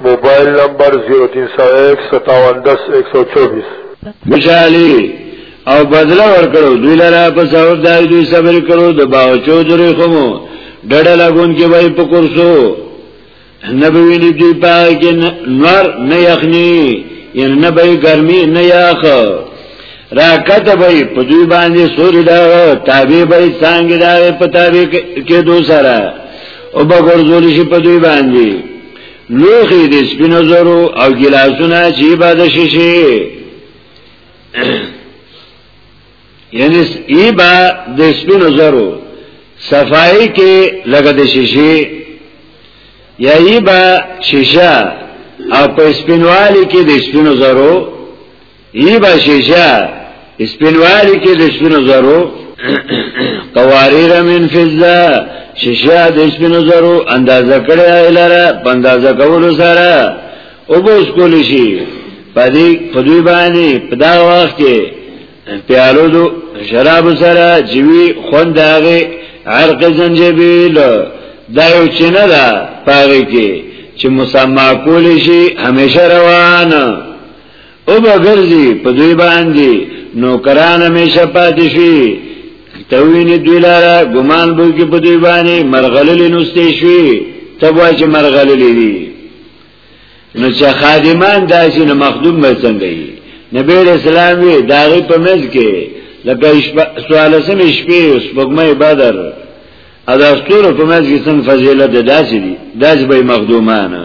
موبایل نمبر 03015710124 مشالی او بدلا ورکړو دوی لرا په سبب دای دوی صبر کړو د باوچو درې خمو ډډه لګون کې وای په کورسو نبوی دی دی پای کې نور نه یخنی یعنی نه به ګرمي نه یخ راکت به په دوی باندې سوري دا تابع به څنګه دا په تابع کې دوسرا او بغور زول شي په دوی باندې لوخی دی سپینو زرو او گلاسونا چی با دا شیشه یعنی ای با دا سپینو زرو صفائی که لگا دا شیشه یا ای با شیشه او په سپینوالی که دا سپینو زرو ای با شیشه اسپنوالی که دشپنو زرو قواریر من فضه شیشه دشپنو زرو اندازه کړی ایلره پندازه کولو سره او بوس کولی شي پدی پدوی باندې پدا وخت کې پیالو دو شراب سره جوی خوند هغه عرق زنجبیل دا یو چنه ده پاره کې چې مسما کول شي همیشه روان او بغرزی په دوی باندې نوکران همیشه پاتې شي توینه دوی لاره ګمان به کې په دوی باندې مرغللې نوستې شي تبوا چې مرغللې دي نو چې خادمان داسې نه مخدوم به څنګه وي نبی رسول الله داغه په مز کې لکه سوال سم شپې اوس بګمه بدر ادا ستور په مز کې څنګه فضیلت داسې دي داسې به مخدومانه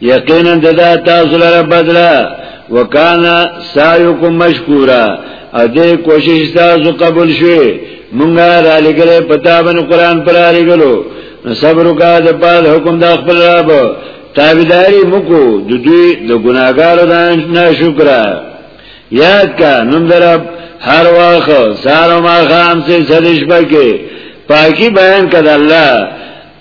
یقینا ددا تاسو لره بدلا وکانا سایکم مشکورا ا دې کوشش تاسو قبول شي مونږه را لګره پتا باندې قران پر لګلو صبر کا د پاد حکم د خپل رب تابعداري مکو د دوی د ګناګارو د نه شکر یاد کا نوم درب هر واخ سارو ما خام سے صدش پکې پاکی بیان کړه الله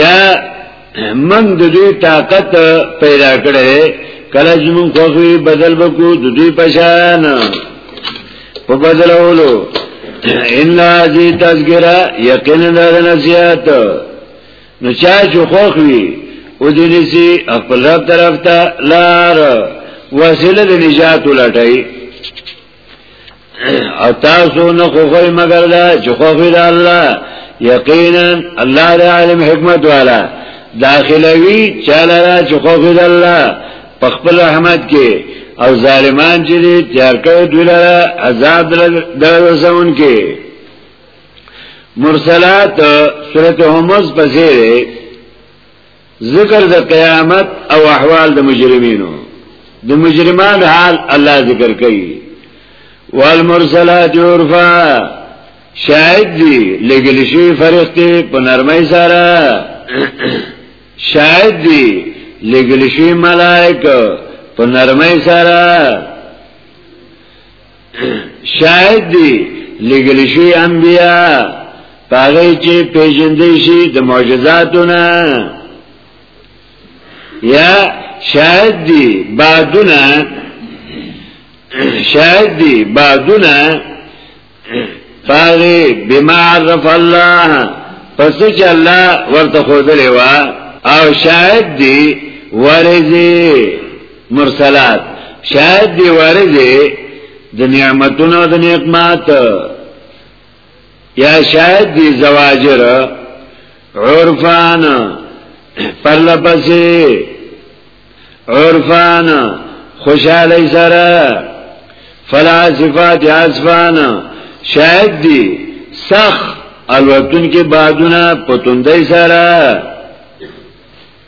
یا من د دوی طاقت پیدا کړي کله چې موږ خوښوي بدل وکړو د دوی پشان په بدلولو ان ذی تذکرہ یقینا د نصیحت نو چا چې خوښوي او دې نسی خپل رب طرف ته لار وسیله د نجات ولټي او تاسو نه خوخوی مگر دا چې خوخوی دا الله یقینا الله دا علم حکمت والا داخلوی چالا را چې خوخوی دا الله پخپل رحمت کې او ظالمان چې دي تیار کړو دوی لره عذاب درځون کې مرسلات سورته همز پسې ذکر د قیامت او احوال د مجرمینو د مجرمان حال الله ذکر کوي والمرسلات عرفا شاید دی لګل شي فرښتې په نرمۍ سره شاید دی لګل شي ملائکه په نرمۍ سره شاید دی لګل شي انبیا پاره چې پیژندې شي د معجزاتونه یا شاید دی بعدونه شاید دی بعدونه پاره بما عرف الله پس چې الله ورته خو دلې وا او شاید دی ورزه مرسلات شاید دی ورځې د نعمتونو د نعمت یا شاید دی زواجر عرفان پرلپسې عرفان خوشاله سره فلاسفات اسفان شاید دی سخ الوتون کې بادونه پتوندې سره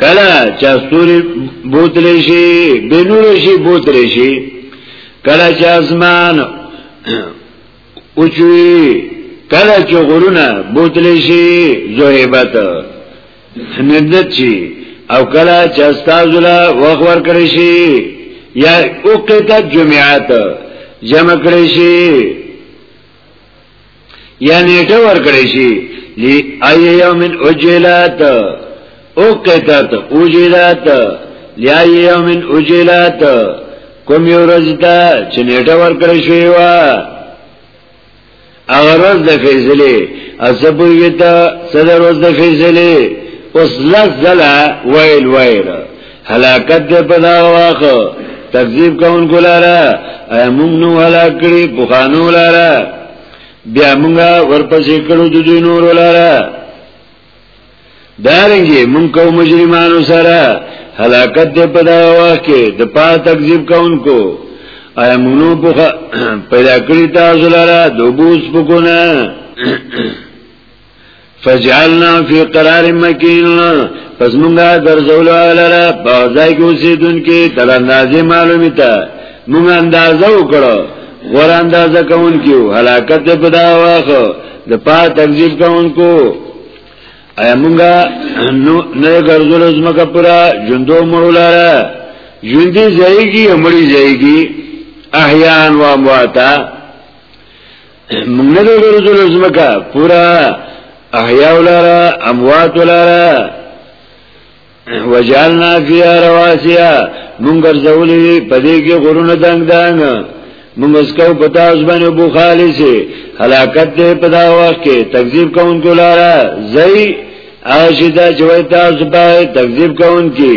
کلا چا ستوري بوتل شي بنور شي بوتل شي کلا چا اسمان اوچوي کلا چا غرونه بوتل شي زوهبت ندت شي او کلا چا استازلا وخت ور کړی شي یا اوقتا جمعات جمع کړی شي یا نیټه ورکړی شي لی ای یوم اجلات او قیتات اجلات لی ای یوم اجلات کوم یو ورځ ته چې نیټه ورکړی شوی و هغه ورځ د فیصله اسبوی ته صدر ورځ د فیصله اوس لزلا ویل ویل هلاکت دې په دا واخو تکذیب کوونکو لاره موږ نو هلاک کړی په خانو لاره بیا موږ ورپسې کړو د دوی نور لاره دارنګي موږ کوم مجرمانو سره هلاکت دې په دا وخت کې د پا تکذیب کوونکو ایا موږ نو پیدا کړی تاسو لاره دوبوس پکونه فجعلنا فی قرار مکین پس مونږه درځول ولره په ځای کې اوسیدونکو تر اندازې معلومه تا مونږ اندازه وکړو غور اندازه کوونکو هلاکت په دا واخو د پا تکذیب کوونکو ایا مونږه نو نه ګرځول زمکه پورا ژوندو مړو لاره ژوندې ځایږي امړي ځایږي احیان و امواتا موږ نه ګرځول زمکا پورا احیا ولرا اموات ولرا وجعلنا فيها رواسيا موږ ګرځولې پدې کې غرونه دنګ دنګ موږ اسکو پتا اوس باندې بو خالصي هلاکت دې پدا وخت کې تکذیب کوونکو لاره زئی اشدا جوړتا زبای تکذیب کوونکي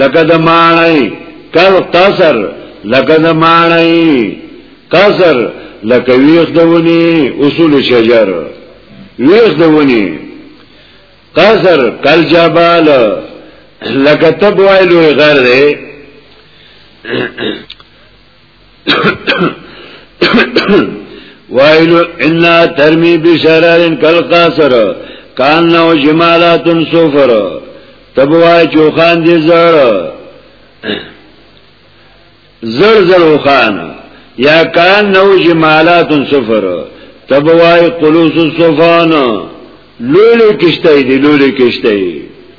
لکه د ماړی کل قصر لکه د ماړی قصر لکه ویخ دونی اصول شجر ویخ دونی قصر کل جبال لکه تبوائلو غر دی وایل ان ترمی بشرارن کل قاصر کان نو جمالات سفر تب وای چو خان دی زړ زړ زړ خان یا کان نو جمالات سفر تب وای قلوس صفان لولو کشته دی لولو کشته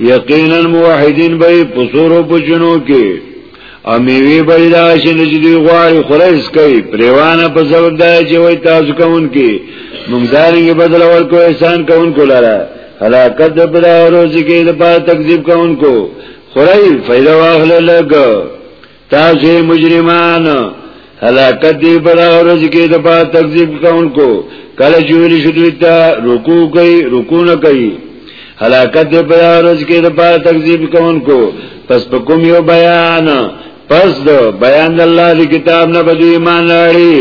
یقینا موحدین به پسورو پچنو کې امیوی به دا شنه چې دوی غواړي خورس کوي پریوانه په سبب دا چې وای تاسو کوون کې موږ دارنګ بدل ورکو احسان کوون کولاله هلاکت د بلا روز کې د پاره تکذیب کوون کو خورای فیدا واخله لګ تاسو مجرمان هلاکت دی پر اورج کې د با تکذیب کونکو کله چې ویل شو دوی ته رکوع کوي رکوع نه کوي هلاکت دی پر اورج کې د با تکذیب کونکو پس په کوم یو بیان پس د بیان الله دی کتاب نه بده ایمان لري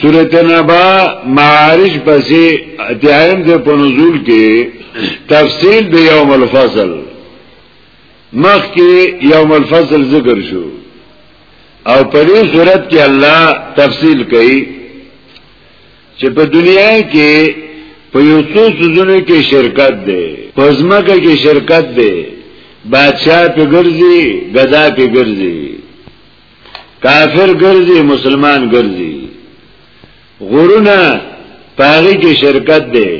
سورته نبا معارج پسې اتیایم د پنزول کې تفصیل د یوم الفصل مخ کې یوم الفصل ذکر شو او په دې صورت کې الله تفصیل کوي چې په دنیا کې په یو څو سوزونو کې شرکت دی په ځمکه کې شرکت دی بادشاہ په ګرځي غذا په ګرځي کافر ګرځي مسلمان ګرځي غرونه پاغي کې شرکت دی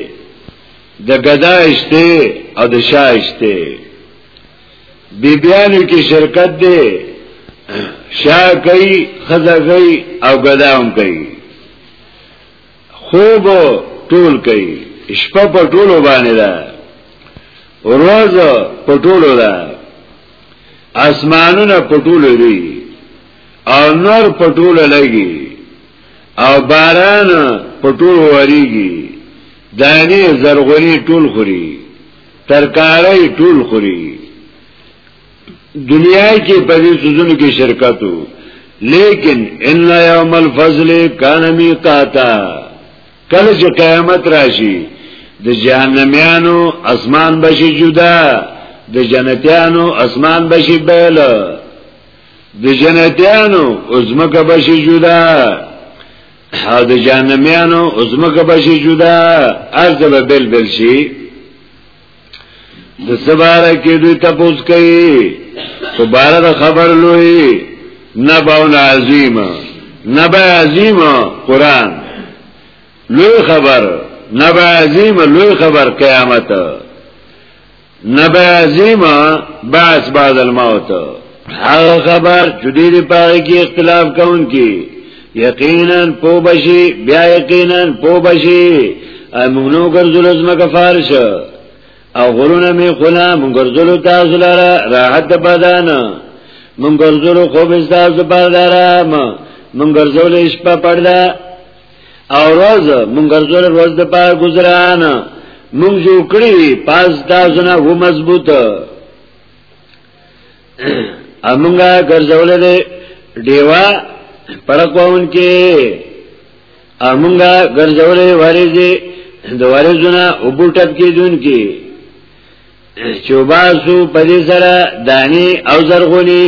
د غدا اشته او د شاه اشته بیبیانو کې شرکت دی شاه کوي خزا کوي او غدا هم کوي خوب ټول کوي شپه په ټولو باندې ده ورځ په ټولو ده اسمانونه په ټولو دي او نور په ټولو لګي او باران په ټول وریږي دانی زرغونی ټول خوري ترکاری ټول خوري دنیا کې په دې سوزونو کې شرکت وو لیکن ان یوم الفضل کان میقاتا کله چې قیامت راشي د جهنميانو اسمان بشي جدا د جنتیانو اسمان بشي بیل د جنتیانو ازمکه بشي جدا او د جهنميانو ازمکه بشي جدا ارزه به بل بل شي د سباره کې دوی تاسو کوي په بار د خبر لوی نباون عظیم نبا عظیم قران لوی خبر نبا عظیم لوی خبر قیامت نبازیما بعث بعد الموت هغه خبر چې دې پاره کې اختلاف کون کې یقینا پو بشي بیا یقینا پو بشي امونو ګرځول زما کفار شو او غرونه می خلا مونږ ګرځول تاسو لاره راحت بدن مونږ ګرځول خوب تاسو په لاره مونږ ګرځول شپه پړدا او روز مونږ ګرځول روز د پاره گزاران مونږ جو کړی پاس تاسو نه و مضبوط امونګه ګرځول دې دیوا پړکون کې امونګه ګرځول ورېږي د ورېځونه وبټټ کې دن کې چوباسو پدې سره دانی او زرغونی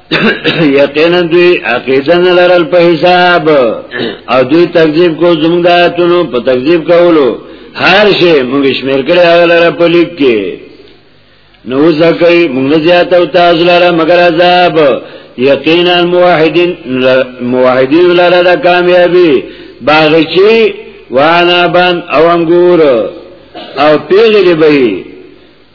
یقینا دوی عقیده نه لرل په حساب او دوی تکذیب کو زموږ د آیاتونو په تکذیب کولو هر شی موږ شمیر کړی هغه لره په لیک کې نو ځکه موږ زیات او تاسو لره مگر عذاب یقینا موحدین موحدین لره د کامیابی باغچی وانا بان او انګور او پیغلی بئی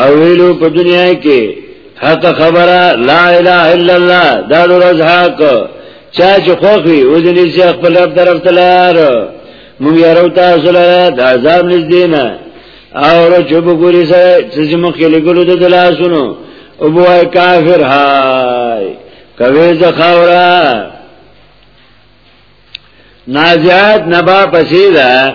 او ویلو په دنیا کې حق خبره لا اله الا الله دا ورځ حق چا چې خوخي او دې نشي خپل رب طرف ته لار مونږ یارو تاسو له د عذاب نږدې نه او رو چوب ګوري سره چې مخ کې لګولو د لاسونو او بوای کافر هاي کوي زخاورا نازعات نبا پسیده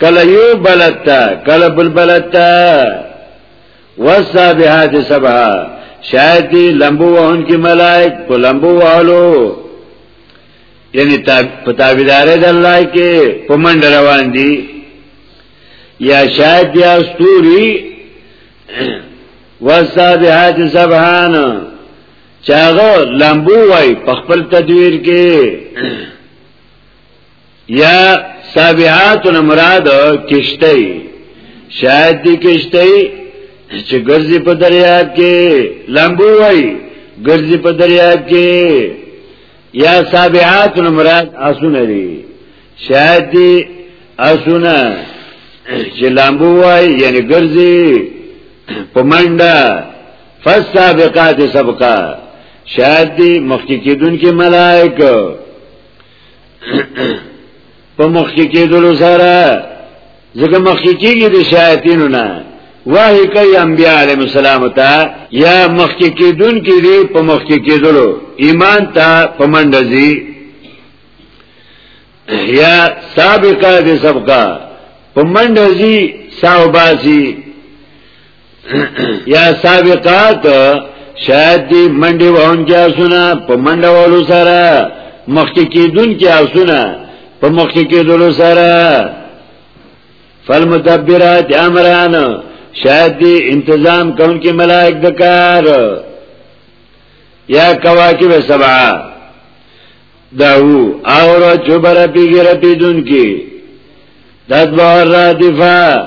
کله یو بلد تا کله بل بلد تا وسابحات سبحا شاید دی لمبو وهن کی ملائک په لمبو وهلو یعنی په تابعدار د الله کې په منډه روان دي یا شاید دی استوري وسابحات سبحان چاغه لمبو وای په خپل تدویر کې یا سابعات نه مراد کشته شاید دی کشته چې ګرځي په دریاب کې لامبو وای ګرځي په دریاب کې یا سابعات نه مراد اسونه لري شاید دی اسونه چې لامبو وای یعنی ګرځي په منډه فسابقات سبقا شاید دی مخکې کېدون کې ملائکه په مخ کې کېدلو سره ځکه مخ کې کېږي د شایتینو نه واه کوي انبیاء علیهم السلام ته یا مخ کې کېدون کې دی په مخ کې کېدلو ایمان ته پمندځي یا سابقه دې سبقه پمندځي ساوباسي یا سابقات شاید دی منډي وهون کې اسونه په منډه ولو سره مخکې کېدون کې اسونه په مخکې کېدلو سره فالمدبرات امران شاید دی انتظام کون کې ملائک د کار یا کواکب سبعه داو او را چوبر پیگی رپیدون کی دادبار را دفاع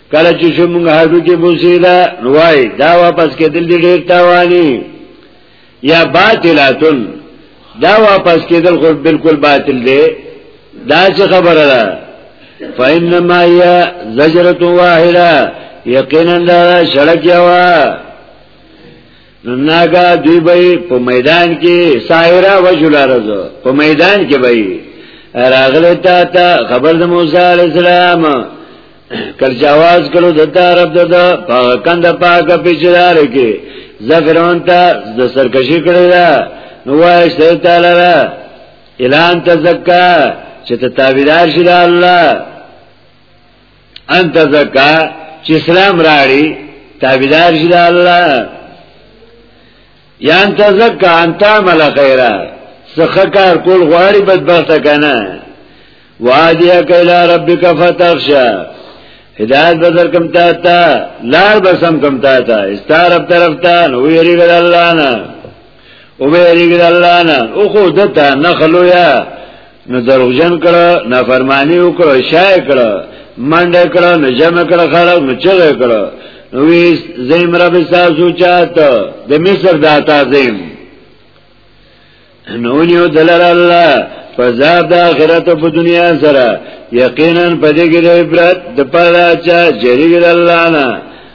کله چې شمږ هډو کې بوسیدا نوای دا واپس کېدل دي ډېر تاواني یا باطلاتن دا واپس کېدل خو بالکل باطل دی دا څه خبره ده فإنما هي زجرة واحدة یقینا دا شړک یوا نو ناګه دوی به په میدان کې سایرا وجل ارز په میدان کې به راغله تا ته خبر د موسی علی السلام کل جواز کړو د طرف د په کند پاک پچدار کې زفرون ته د سرکشي کړی دا نو وای شه تعالی را اعلان تزکا چې ته تابعدار شې الله انت زکا چې اسلام راړي تابعدار شي د الله یا انت زکا انت عمل خیره سخه کار کول غواړي بدبخت کنه وادیا کلا ربک فتخشا هدایت بدر کم تا تا لار بسم کم تا تا استار اب طرف تا نو یری ګل الله نه او ویریږي الله نه او خو دته نخلو یا نو دروغجن کړه نافرمانی وکړه شای کړه منډه کړه نو جمع کړه خلک نو چغه کړه نو وی زیم رب سازو چات د مصر داتا زیم نو نیو دلر الله فزاد د آخرت په دنیا سره یقینا پدې کې د عبرت د پاره چا جریګ الله نه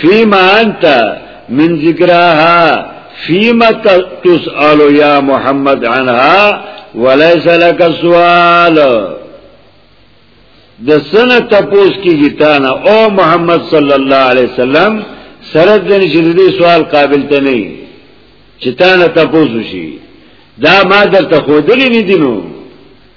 فيما انت من ذکرها فيما تسأل يا محمد عنها وليس لك سوال د سنه تپوس کیږي تا نه او محمد صلی الله علیه وسلم سره د نشریدي سوال قابل ته نه چې تا نه تپوس وشي دا ما درته خودلې نه دي نو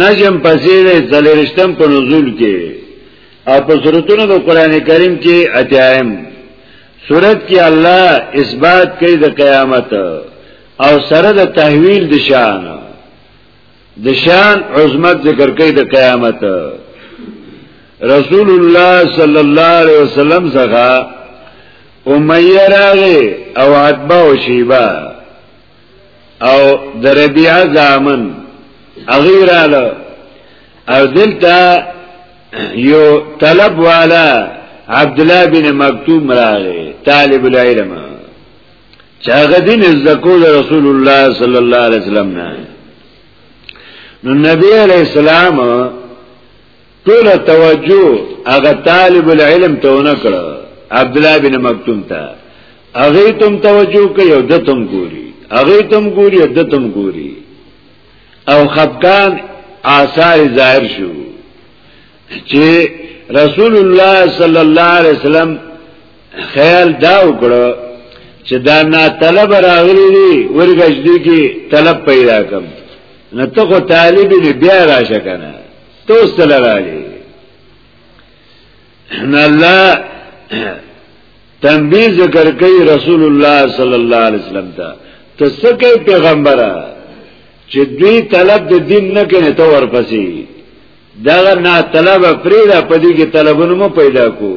نجم پسې د څلورشتم په نزول کې او په سورتونو د قران کریم کې اتیایم سورت کې الله اثبات کوي د قیامت او سره د تحویل د شان د شان عظمت ذکر کوي د قیامت رسول الله صلی الله علیه وسلم څخه امیه راغی او عتبه او شیبه او د ربيعه زامن اغیر آلو او دلتا یو طلب والا عبدالله بن مکتوم راغی طالب العلم چاگه دین ازدکو دا رسول الله صلی اللہ علیہ وسلم نا نو نبی علیہ السلام ټول توجه هغه طالب العلم ته ونه کړ عبد الله بن مکتوم ته هغه تم توجه کوي او دتم ګوري هغه تم ګوري او دتم ګوري او خفقان آثار ظاهر شو چې رسول الله صلی الله علیه وسلم خیال دا وکړو چې دا نا طلب راغلی دی ورګش دی کې طلب پیدا کم نه ته خو طالب نه بیا راشه کنه تو سره راځي نه الله تنبیه ذکر کوي رسول الله صلی الله علیه وسلم ته تسکه پیغمبره چې دوی طلب د دین نه کوي ته ورپسې دا نه طلب پریدا پدې کې طلبونه مو پیدا کو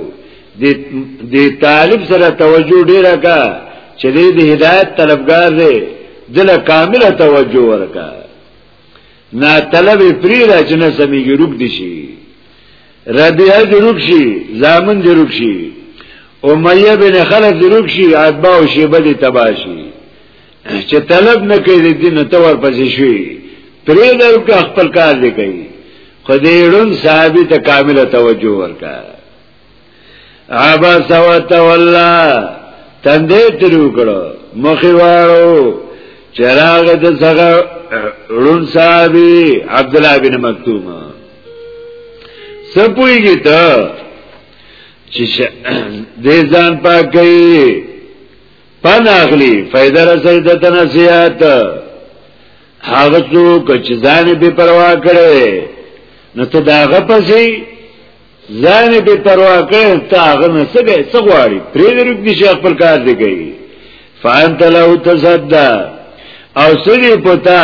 د طالب سره توجه ډیره کا چې د هدایت طلبګار دی دله کامله توجه ورکا نه طلب پری را چې نه سمېږي روک دي شي ربيعه دې روک شي زامن دې روک شي امیه بن خلف دې روک شي عتبه او شیبه دې تباشي چې طلب نه کوي د دین ته ورپسې شي پرې درو کې خپل کار دی کوي خدای رون صاحب ته کامله توجه ورکړه عباس و تولا تندې ترو کړو مخې واړو چراغ د څنګه ړون صاحبي عبد الله بن مکتوم سپويږي ته چې دې ځان پاکي پناغلی فائدہ رسې د تنسیات هغه څوک چې ځان به پروا کړي نو ته داغه پسې ځان به پروا کړي تا هغه نه څه به څه غواړي پرې درک دي شیخ پر کار دی کوي فانت له تصدا او سړي پتا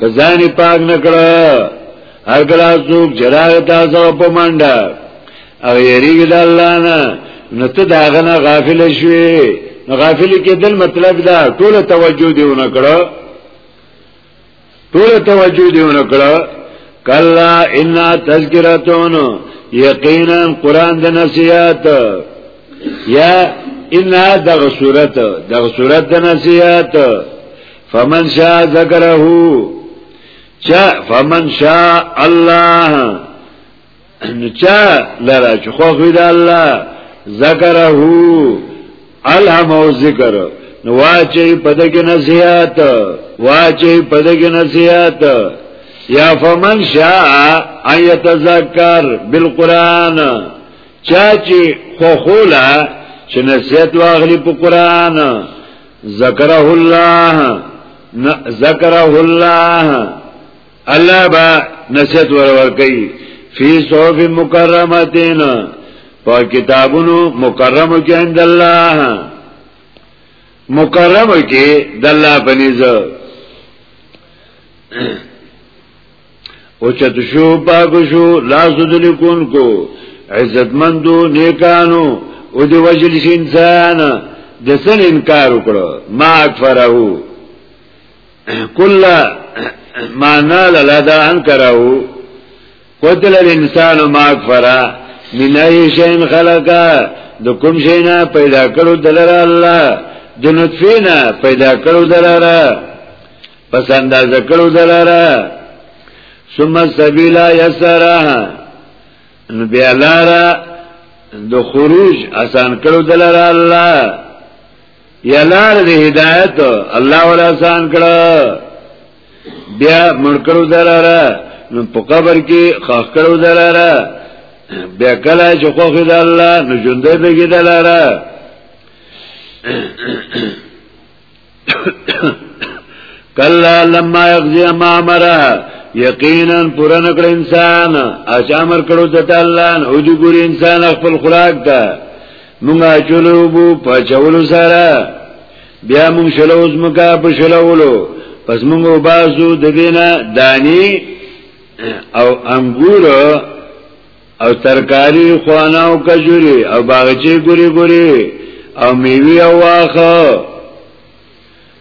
کزان پاک نکړه هر کله څوک جراغ تاسو په منډه او یریږي د الله نه نو ته داغه نه غافل شوي غافل کېدل مطلب دا ټول توجه دیونه کړو ټول توجه دیونه کړه کلا ان تذکرتون یقینا قران د نصیحت یا ان دغه صورت دغه صورت د نصیحت فمن شاء ذکره چا فمن شاء الله نو چا لرا چې خو غوی د الله ذکره الهم او ذکر نو واچي پدګه نصيحت واچي پدګه نصيحت یا فمن شاء ایت ذکر بالقران چا چې خو خولا چې نصيحت واغلی په قران ذکره الله ذکره الله الله با نصیحت ورور کوي فی صحف مکرمتین په کتابونو مکرمو کې عند الله مکرمو کې د الله پنيز او چت شو پاک شو لا سدل کون کو عزت مندو نیکانو او دی وجل شي انسان د سن انکار وکړو ما اکفره کل ما نال لدا انکرو قتل الانسان ما اکفرا من ای شین خلقا د کوم شینا پیدا کړو دلر الله د نطفینا پیدا کړو دلر پس انداز کړو دلر ثم السبيل يسرا نو بیا لارا د خروج آسان کړو دلر الله یا لار د هدایت الله ولا آسان کړه بیا منکرو دلاره نو په قبر کې خاص کړو دلاره بیا کله چې خو خدای الله نو ژوندې بګی دلاره کلا لما یغزی ما امره یقینا پورا نکړ انسان اچامر کړو د الله او دې ګور انسان خپل خوراک ته مونږه چولو بو په چولو سره بیا مونږ شلو زمکا په شلولو پس مونږ بازو د دینه دانی او انګور او ترکاری خوانا او کجوری او باغچه ګوري ګوري او میوه او واخه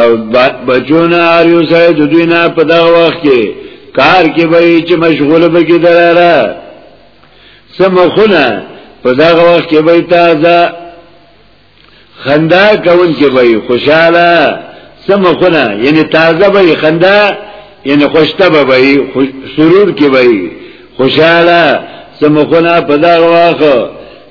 او بچونه هر یو سړی د دوی نه په دغه وخت کې کار کې به چې مشغول به کې دراره سمخونه په دغه وخت کې به تازه خندا کون کې به خوشاله سمخونه یعنی تازه به خندا یعنی خوشته به به سرور کې به خوشاله سمخونه په دغه وخت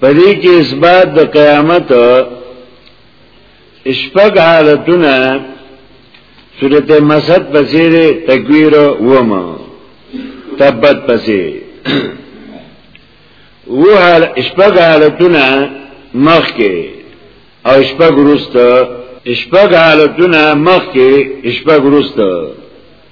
پدې کې اثبات د قیامت شپږ حالتونه سورته مسد پسې تکویر ومه تبت پسې وحال شپږ حالتونه مخ کې او شپږ روسته شپږ حالتونه مخ کې شپږ روسته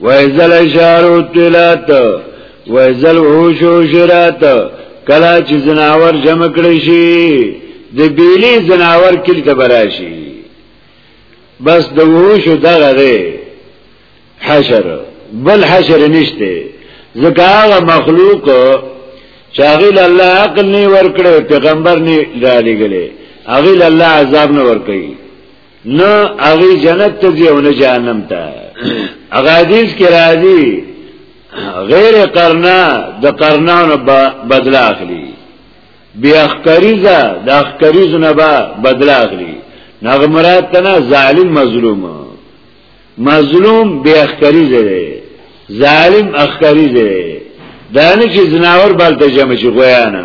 وایزل اشار او تلات وایزل وحوش او شرات کلا چې زناور جمع کړی شي د بیلی زناور کلی ته براشي بس د وحوش دغه دی حشر بل حشر نشته ځکه هغه مخلوق چاغیل الله عقل نه ورکړي پیغمبر نه را لګلې هغه الله عذاب نه ورکړي نه هغه جنت ته دی او نه جهنم ته هغه حدیث کې راځي غیر قرنا د قرنانو بدل اخلي بیا اخکریزه د اخکریزو نه به بدل اخلي نغه مراد تنه ظالم مظلوم مظلوم بیا اخکریزه دی ظالم اخکریزه دی دانه چې زناور بل ته جمع شي غویانه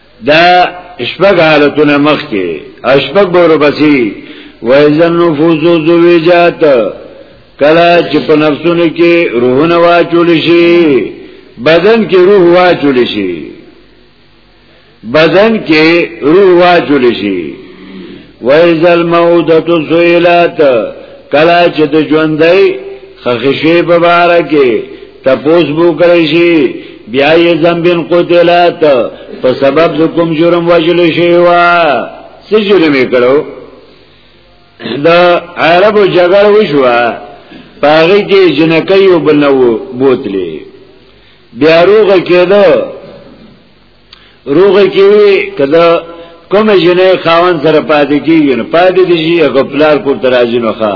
دا شپږ حالتونه مخ کې اشپږ بورو بسی وایزن نفوس زویجات کلا چې په نفسونو کې روحونه واچول شي بدن کې روح واچول شي بدن کې روح واچول شي وایزل موعودت سویلات کلا چې د ژوندۍ خخشی په بار کې تپوس بو کړی شي بیا یې ذنبن قتلت په سبب د کوم جرم وجل شي وا څه جرم یې کړو د عربو جګړه وشو پاغي کې جنکې یو بل نو بوتلې بیا روغ کېدو روغ کې کده کوم جنې خاون سره پاتې کیږي پاتې دي چې خپل کور تراځي نو ښا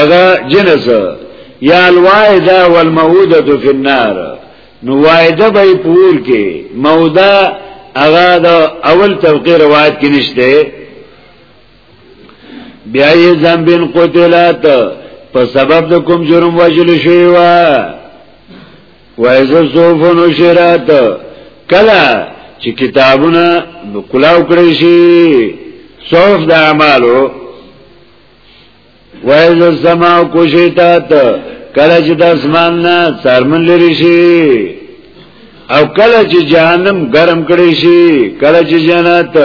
اغا جنس یا الوائدہ والمعودت فی النار نو وائدہ بای پور کې مودا اغا دا اول توقی روایت کې نشته بیا یې زنبین قتلات په سبب د کوم جرم وجل شوی و وایز صوف نشرات کلا چې کتابونه نو کلاو کړی شي صوف د اعمالو وایز سما کوشیتات کلا چې د اسمان نه سرمن لري شي او کلا چې جهنم ګرم کړی شي کلا چې جنت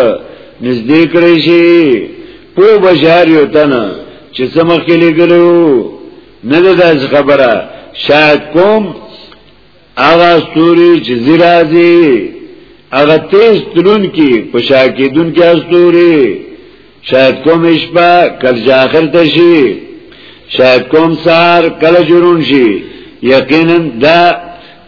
نږدې کړی شي په بشار یو تنه چې سمخ کې لګلو نه ده داس خبره شاید کوم هغه ستوري چې زیرازي هغه تیز تلون کې پشاکیدون کې ستوري شاید کوم شپه کل جاخر ته شي شاید کوم سار کله جرون شي یقینا دا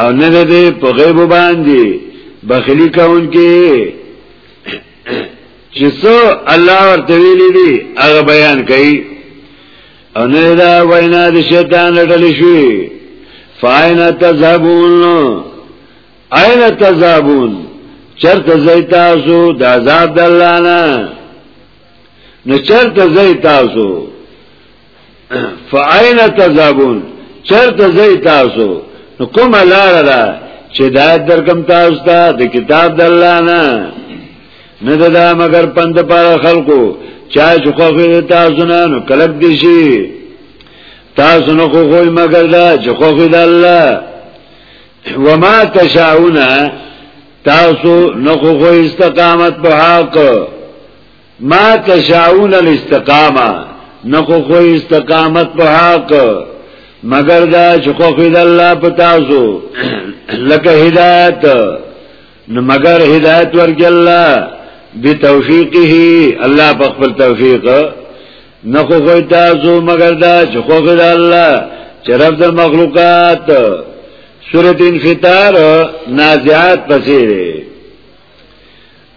او نه ده په غیب باندې بخلی کون کې چې څو الله ورته ویلي دي هغه بیان کوي او نه دا وینا د شیطان لټل شي فاین تذهبون اين تذهبون چرته زی تاسو د عذاب د الله نه نو چرته زی تاسو فاین تذابون چرت زی تاسو نو کوم لار را چې دا درکم تاسو ته د کتاب د الله نه نه دا مگر پند پر خلکو چا چې خو تاسو نه نو کلک دي شي تاسو نه خو خو مگر دا چې خو د الله وما تشاؤنا تاسو نخو خو استقامت په حق ما تشاؤن الاستقامه نخو خو استقامت په حق مگر دا چې خو خید الله پتاسو لکه هدایت نو مگر هدایت ورګ الله بتوفیقه الله په خپل توفیق نخو خو تاسو مگر دا چې خو خید الله چې رب د مخلوقات سورۃ انفطار نازعات پسې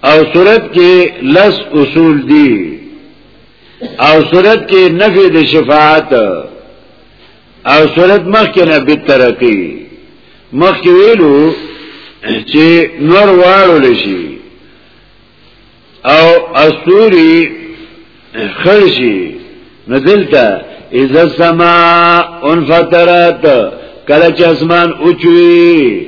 او صورت کې لس اصول دي او صورت کې نفي د شفاعت او صورت مخکې نه به ترقی مخکې ویلو چې نور واړو لشي او استوري خلشي ندلتا اذا سما انفطرت کله چې اسمان اوچوي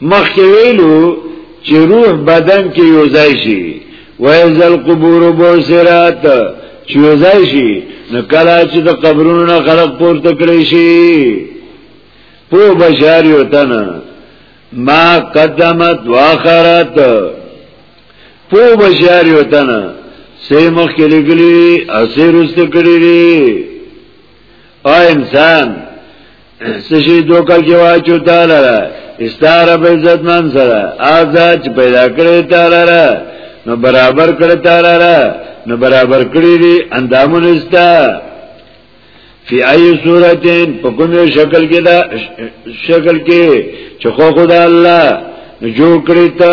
مخکې ویلو چې روح بدن کې یو ځای شي وایز القبور بوسرات چې یو ځای شي نو کله چې د قبرونو نه خلق پورته کړی شي په بشار یو تنه ما قدمت واخرت په بشار یو تنه سه مخ کې لګلی اثر است کړی او انسان سشی دوکا کی واچو تالا را استار اب عزت من سره آزا چه پیدا کرده تالا را نو برابر کرده تالا را نو برابر کرده دی اندامون استا فی ای صورتین پا کمیو شکل کی دا شکل کی چه خو خدا اللہ نو جو کرده تا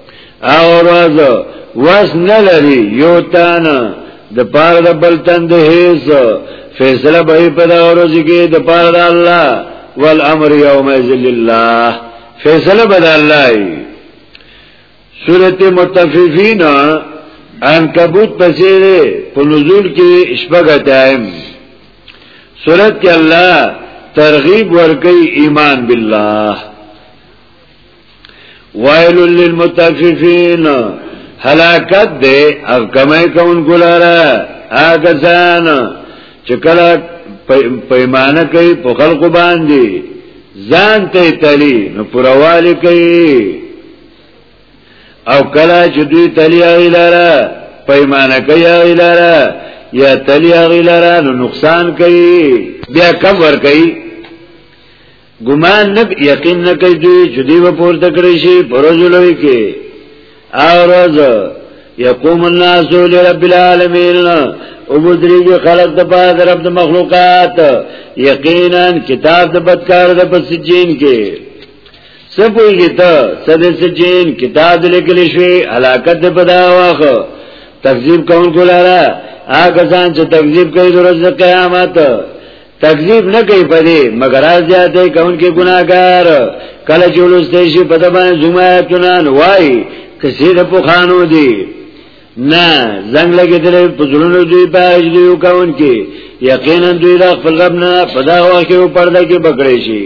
او راز واس نه لري یو تان د پاره د بل تن د هیڅ فیصله به په دا ورځ کې د پاره د الله والامر یوم ذل الله فیصله به د الله وي سورته متففین عنکبوت پسې په نزول کې شپږ دایم سورته الله ترغیب ورکي ایمان بالله ویل للمتففین هلاکت دې او کمای کون ګلاره هغه ځان چې کله پیمانه کوي په خلق باندې ځان ته تلی نو پرواله کوي او کله چې دوی تلی غیلاره پیمانه کوي غیلاره یا تلی غیلاره نو نقصان کوي بیا کم ور کوي ګمان نه یقین نه کوي دوی چې دی په پورته کړی شي پرځولوي کې اورز یقوم الناس لرب العالمین او بدریږي خلق د پاد رب د مخلوقات یقینا کتاب د بدکار د پسجین کې سپوږی ته صد سجین کتاب لیکل شوی علاقت د پدا واخه تکذیب کون کو لاره آګه ځان چې تکذیب کوي د ورځې قیامت تکذیب نه کوي په دې مگر زیاته کون کې ګناګار کله چې ولسته شي په دبان زمایتونه وای کسي د پوخانو دي نه زنګ لګې درې په زړونو دوی باج دی کون کې یقینا دوی د خپل رب نه په دا وخت کې پرده کې بکړې شي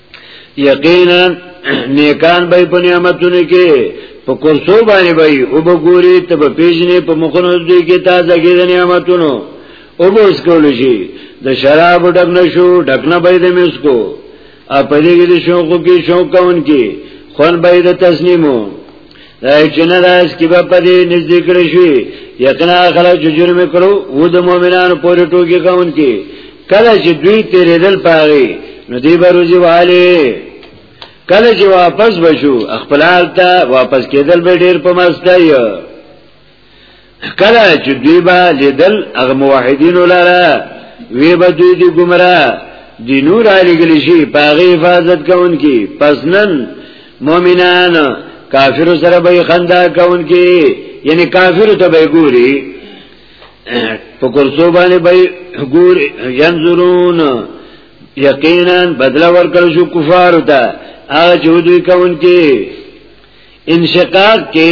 یقینا نیکان به په نعمتونو کې په کورسو باندې به او به ګوري ته په پیژنې په مخونو دې کې تازه کې د نعمتونو او به اس کول شي د شراب ډک نشو ډک نه به دې مسکو ا په دې کې شوق کې شوق کون کې خون به دې تسلیمو راځنه راځ کې په دې نږدې کړی شي یقینا خلک چې جرم کړو و د مؤمنانو پورې ټوکی کاون کې کله چې دوی تیرې دل پاغي نو دی بروزي والي کله چې واپس بشو خپل حالت واپس کېدل به ډیر په مستایو کله چې دوی به لیدل هغه موحدین لاره وی به دوی دی گمراه دی نور علی گلی شي پاغي حفاظت کوونکی پس نن مؤمنان کافر سره به خندا کوونکی یعنی کافر ته به ګوري په کورسو باندې به ګوري ينظرون یقینا بدلا ورکړ شو کفار ته هغه چې دوی کوونکی انشقاق کې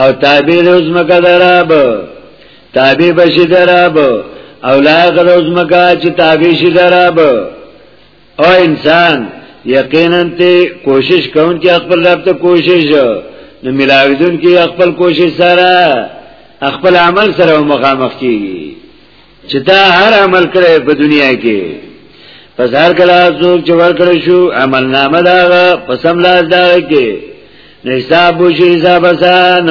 او تابع د ازمکه دراب تابع بشي دراب او لایق د ازمکه چې تابع شي دراب او انسان یقینا ته کوشش کوم چې خپل رب ته کوشش نو ملاویدون کې خپل کوشش سره خپل عمل سره مخامخ کیږي چې تا هر عمل کړی په دنیا کې پس هر کله څوک چې ورکړ شو عمل نامه دا پسم لاس دا کې نه حساب وشي حساب آسان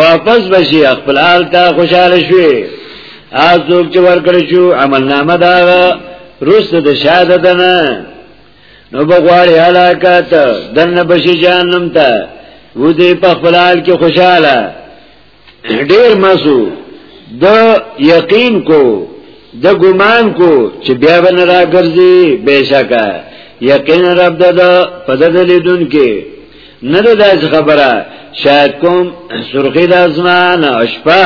واپس بشي خپل حال ته خوشاله شي هغه څوک چې ورکړ شو عمل نامه دا روس د شهادت نه نو بغواړي هلاکت دنه بشي جهنم ته و دې په خپل حال کې خوشاله ډیر مزو د یقین کو د ګمان کو چې بیا ون راګرځي بهشکه یقین رب د په دغه لیدون کې نه د داس خبره شاید کوم سرخی د ازمان اشپا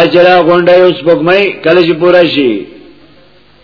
اجرا غونډه اوس بګمای کله چې پورا شي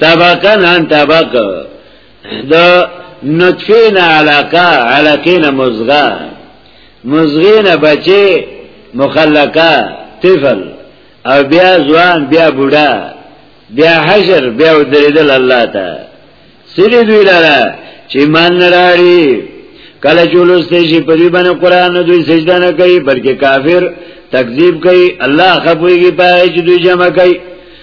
طبقه نان طبقه د نطفه نه علاقه علاقه نه مزغه مزغه نه بچي مخلقه طفل او بیا ځوان بیا بوډا بیا حشر بیا درېدل الله ته سری دوی لاره چې مان نراړي کله چولسته شي په دې باندې قران دوی سجده نه کوي بلکې کافر تکذیب کوي الله خپويږي پای چې دوی جمع کوي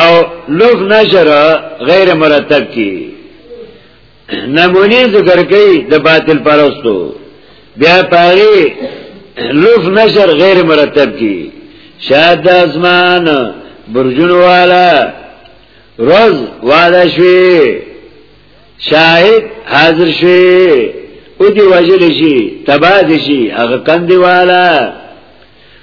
او لوک نشر غیر مرتب کی نمونی ذکر کئی د باطل پرستو بیا پاری لوک نشر غیر مرتب کی شاید د ازمان برجون والا روز واده شوی شاهد حاضر شوی او دی وجل شي تباد شي هغه کندواله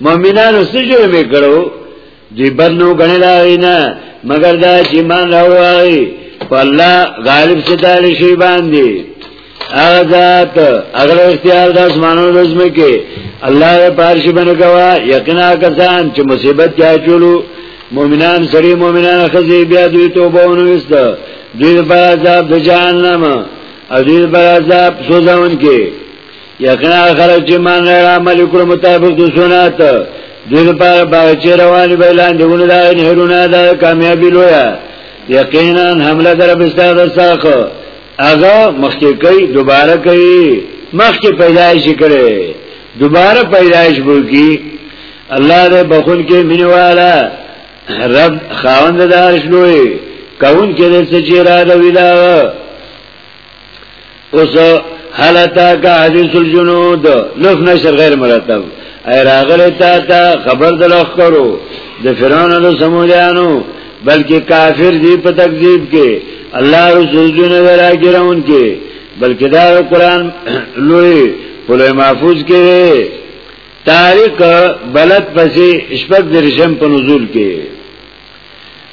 مؤمنانو څه جرم کړو دی بد نو غنی دا نه مگر دا چې مان راوړی په الله غالب ستاره شی باندې هغه ذات اگر اختیار د اسمانو رزم کې الله دې پارش باندې گوا یقینا کسان چې مصیبت چا چولو مؤمنان سړي مؤمنان خزي بیا دوی توبه ونوست دوی پر عذاب د جهنم او دوی پر عذاب سوزون کې یقینا خلک چې مان غیر عمل کړو مطابق د سنت دوی لپاره باغ چې روان به لاندې ونه دا نهرونه دا کامیابی لویا یقینا حمله در بستر ساخ هغه مخکې کوي دوباره کوي مخکې پیدایش کړي دوباره پیدایش وکي الله دې بخون کې مینواله رب خاوند دارش لوی کون کې دې چې را دوی دا اوس حالتا کا حدیث الجنود لف نشر غیر مرتب ای راغلی تا تا خبر دلخ کرو د فرعون د سمودیانو بلکې کافر دی په تکذیب کې الله رسول جن راګرون کې بلکې دا قرآن لوی په لوی محفوظ کې تاریخ بلد پسې شپږ درشم په نزول کې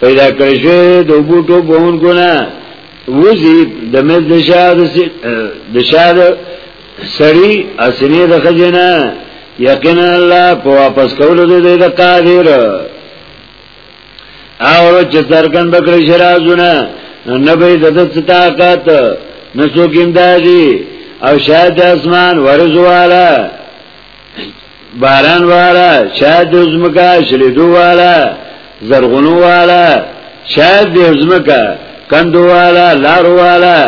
پیدا کړی شو د اوبو ټوپ وهونکو نه وزي د مز د شاد د شاد سړی اسنه د خزینه یقینا الله په واپس کولو د دې د قادر او چې څرګند بکړي شرازونه نبی د دې طاقت نسو ګنداجی او شاید اسمان ورزواله باران والا چا د زمکا شلیدو والا زرغونو والا چا د زمکا کندو والا لارو والا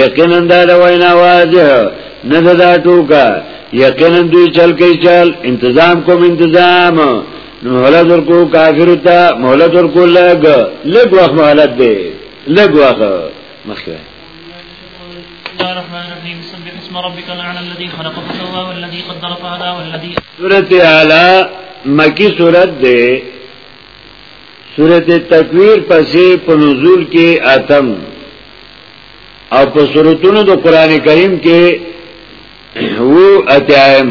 یقینا دا د وینا واضح نه دا ټوکا یقینا دوی چل کوي چل انتظام کوم انتظام نو مهلت ورکو کافر ته مهلت ورکو لګ لګ وخت مهلت دی لګ وخت مخکې سورت اعلی مکی سورت دے سورت تکویر پسې په نزول کې اتم او په سورتونو د قران کریم کې هو اتیایم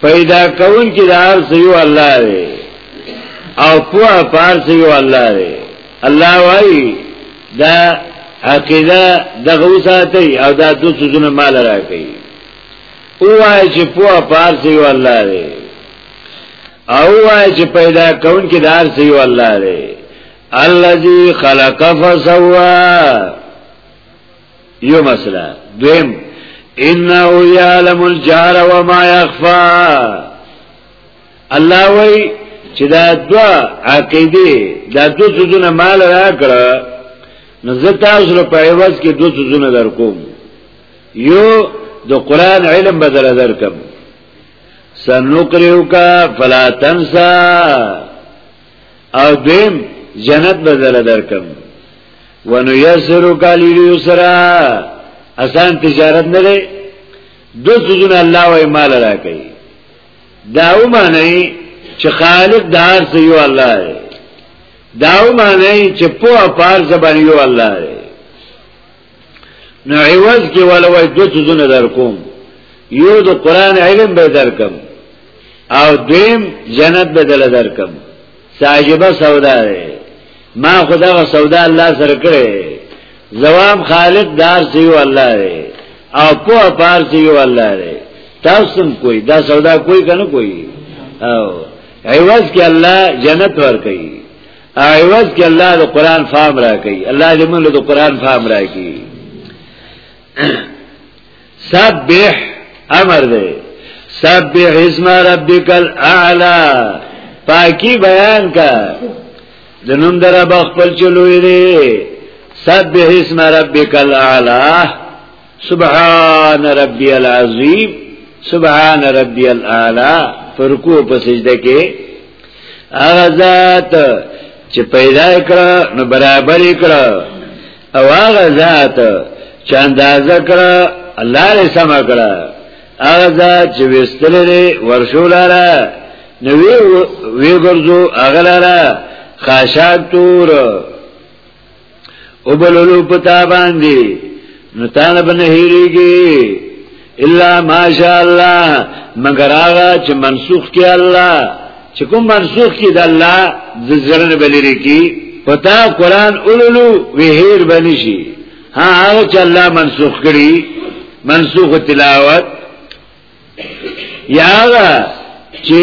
پیدا کون کې د هر څه یو الله دی او په هر څه یو الله دی الله وایي دا عقیده دغه وساتي او دا د سوزونه مال راکړي او وایي چې په هر څه یو الله دی او وایي چې پیدا کون کې د هر څه یو الله دی الذي خلق فسوا یو مسله دویم انه یعلم الجار و ما یخفا الله وای چې دا دوا عقیده دا دو سوزونه مال را کړه نو زه تاسو له په عوض کې دو سوزونه در کوم یو د قران علم بدل در کوم سنقرئک فلا تنسى او دویم جنت بدل درکم ونو یسرو کالی لیو سرا اسان تجارت نه لري دو سوزونه الله وای مال راکړي دا و معنی چې خالق دار سه یو الله دی دا و معنی چې په پار زبر یو الله دی نو عوض کې ولا وای دو څونه در کوم یو د قران علم به در کوم او دیم جنت به دل در کوم ساجبه سودا ده ما خدا و سودا الله سره کړې جواب خالق دار سیو الله دی او په پار سیو الله دی تاسو کوئی دا سودا کوئی کنه کوئی او عوض کې الله جنت ور کوي ایواز کې الله د قران فهم راکړي الله دې موږ له قران فهم راکړي سبح امر دې سبح اسم ربک الاعلى پاکی بیان کا د نوم در خپل چلوې دې سبح اسم ربک الاعلى سبحان ربی العظیم سبحان ربی الاعلا فرکو په سجده کې هغه ذات چې پیدا کړه نو برابر کړه او هغه ذات چې اندازه کړه الله یې سم کړه هغه ذات چې وستل لري ورشو لاره نو وی وی ګرځو هغه لاره خاشات تور او بلولو پتا باندې نو طالب نه هیریږي الا ماشاء الله مگر هغه چې منسوخ کی الله چې کوم منسوخ کی د الله د زرن بلری کی پتا قران اولولو وهیر بنشي ها هغه چې الله منسوخ کړي منسوخ تلاوت یا هغه چې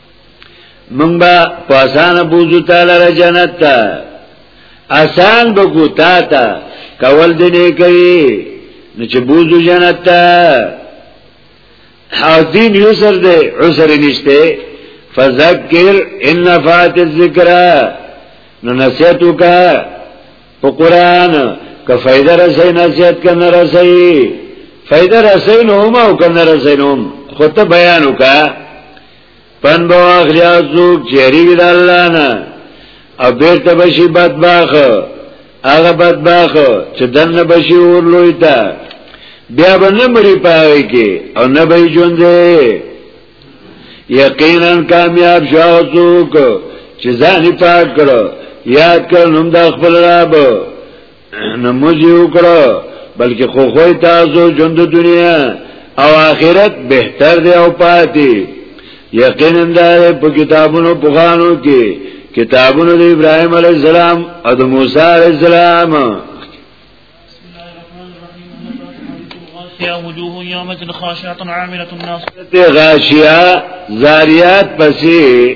مونږ به په آسان بوزو تعالی را جنت ته آسان بګو تا ته کول دې نه کوي نو چې بوزو جنت ته حاضین یسر دې عسر نشته فذکر ان نفعت الذکر نو نصیحت وکا په قران که فائدہ رسې نصیحت کنه رسې فائدہ رسې نو ما او کنه رسې نو خو ته بیان وکا پن به واخلي ازوک چیرې وي د الله نه او بیرته بشي بدباخ هغه بدباخ چې دنه بشي اور لوی تا بیا به نه مری پاره کې او نه به ژوند یقینا کامیاب شاو څوک چې ځان پاک کړو یاد کړم د خپل رب نموزی وکړه بلکې خو خوی تاسو ژوند دنیا او آخرت بهتر دی او پاتې یقینا دا په کتابونو پوغانو کې کتابونو د ابراهیم علی السلام او د موسی علی السلام يا وجوه يومئذ خاشعة عاملة ناصبة غاشية زاريات پسې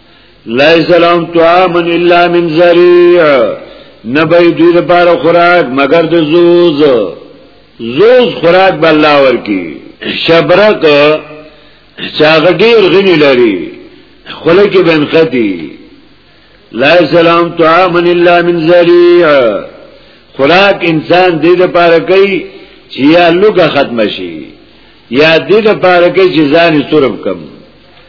لیس لهم طعام الا من ذریع نبی دوی لپاره خوراک مگر د زوز زوز خوراک به الله ورکی شبرق چاغه ډیر غنی لري خله کې بنختی لا سلام طعام الا من ذریع خوراک انسان دې د پاره کوي چې یا لوګه ختم شي یا دې د پاره کوي چې ځان سورم کم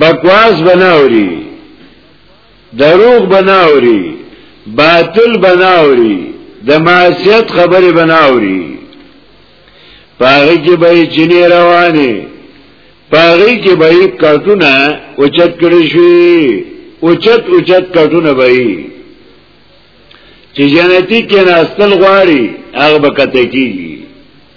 بکواس بناوري دروغ بناوري باطل بناوري د معصیت خبره بناوري پاغی کې به چینه روانه پاغی کې به کټونه اوچت کړی شي اوچت اوچت کټونه به چې جنتی کې ناستل غواړي هغه به کته کیږي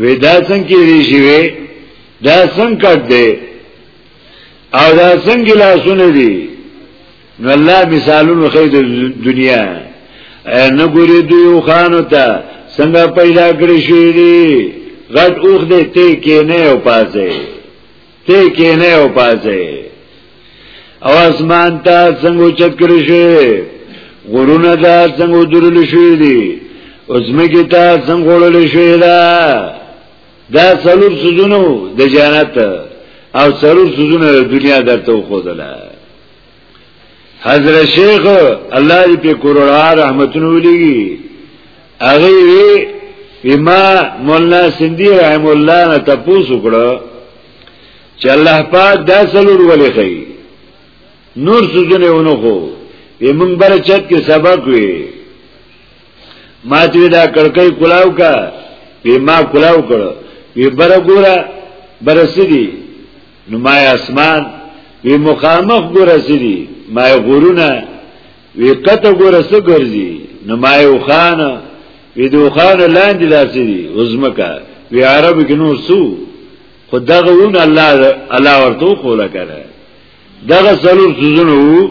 وی دا څنګه کېږي شي وی دا څنګه کټ دی او دا څنګه لاسونه دي نو الله مثالونه خې د دنیا نه ګوري دوی خانو ته څنګه پیدا کړی شي دي غټ اوخ دې ته کې نه او پاسه ته کې نه او پاسه او اسمان ته څنګه چت کړی شي غرونه ته څنګه درل شي دي اوسمګه ته څنګه وړل شي دا دا څلور سوزونو د جنت او څلور سوزونو د دنیا درته خو دلا حضرت شیخ الله دې په کروڑا رحمتونه ولېږي هغه وی بما مولانا سندی رحم الله نه تاسو کړه چې الله پاک دا سلور ولې کوي نور سجنه ونه خو یې مونږ بر چت کې سبق وی ما دې دا کړکې کلاو کا بما کلاو کړه وی بر ګوره برسدي نو ما اسمان وی مخامخ ګوره سری ما غورونه وی قطه ګوره سه ګرځي نو ما یو خان وی دو خان لاندې داسې دي عظمکا وی عرب کې نور سو خو دغه ون الله الله ورته خوله کړه دغه سلور سوزونه وو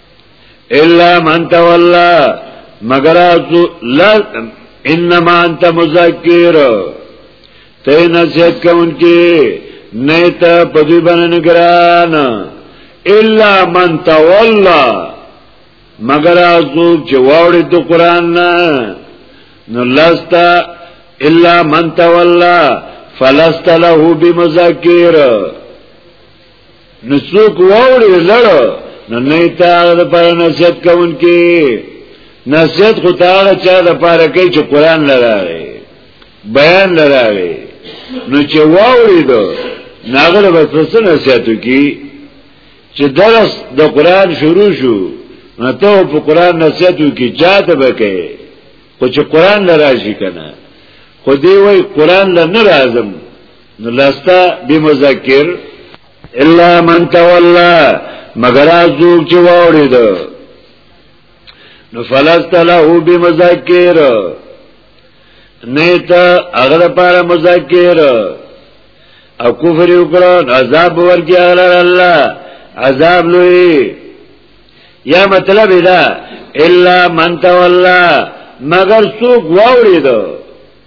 الا من تولى مگر لا انما انت مذکر ته نصیحت کوونکی نه ته پدوی باندې نگران الا من تولى مگر ازوب چې واوړې د قران نه نو لستا الا من تولى فلست له بمذکر نو څوک واوري لړ نو نه تا د پر نصیحت کوون کې نصیحت خو تا چا د پاره کوي چې قران لراغي بیان لراغي نو چې واوري دو ناغل بس نصیحتو کی چې درس د قران شروع شو نو ته په قران نصیحتو کی چاته بکې خو چې قران لراشي کنه خو دی وای قران لنه راځم نو لستا بمذکر الا من تولى مگر ازوک چې واوري ده نو فلست له بمذکر نیتا اغر پار مذکر او کفر وکړه عذاب ورکی اغلر الله عذاب لوی یا مطلب دا الا من تولا مگر سوک واوری دو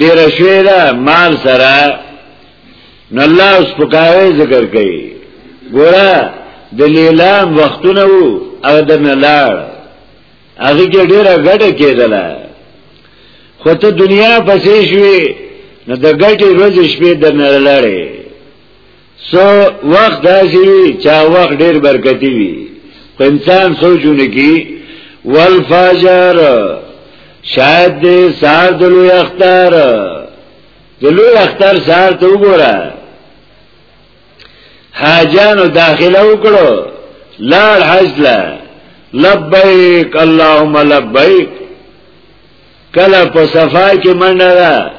ډیر شوی دا مال سره نو الله اوس پکاوي ذکر کوي ګوره د لیلام وختونه وو او د نلار هغه کې ډیره ګټه کېدله خو ته دنیا پسې شوې نو د ګټې ورځې شپې د نلارې سو وخت داسې وي چا وخت ډیر برکتی وي خو انسان سوچونه کی والفجر شاید دې سار دلو اختر دلو اختر سار ته وګوره حاجانو داخله وکړو لار حج لا لبیک اللهم لبیک کله په صفا کې منډه ده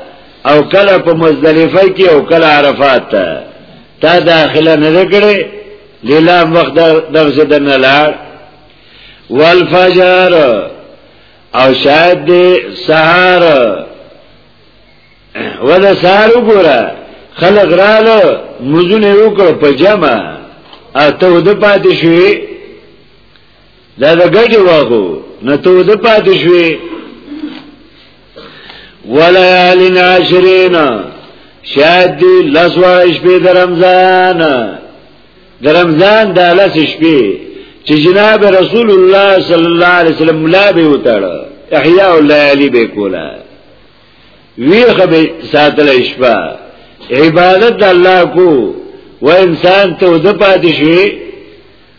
او کله په مزدلفه کې او کله عرفات ته تا داخله نه کړې لیلا وخت دغه د نه لاړ والفجر او شاید دې سحر ولا سحر وګوره خلق رااله مزونه وکړ په جمع اته ود پاتې شوی دا د ګډ واغو نه تو د پاتې شوې وليال عشرين شاید دی لس وار شپې د رمضان د رمضان د لس شپې چې جناب رسول الله صلی الله علیه وسلم ملا به وتاړه احیاء الليالي به کولا وی خبه ساتل شپه عبادت الله کو و انسان ته د پاتې شوی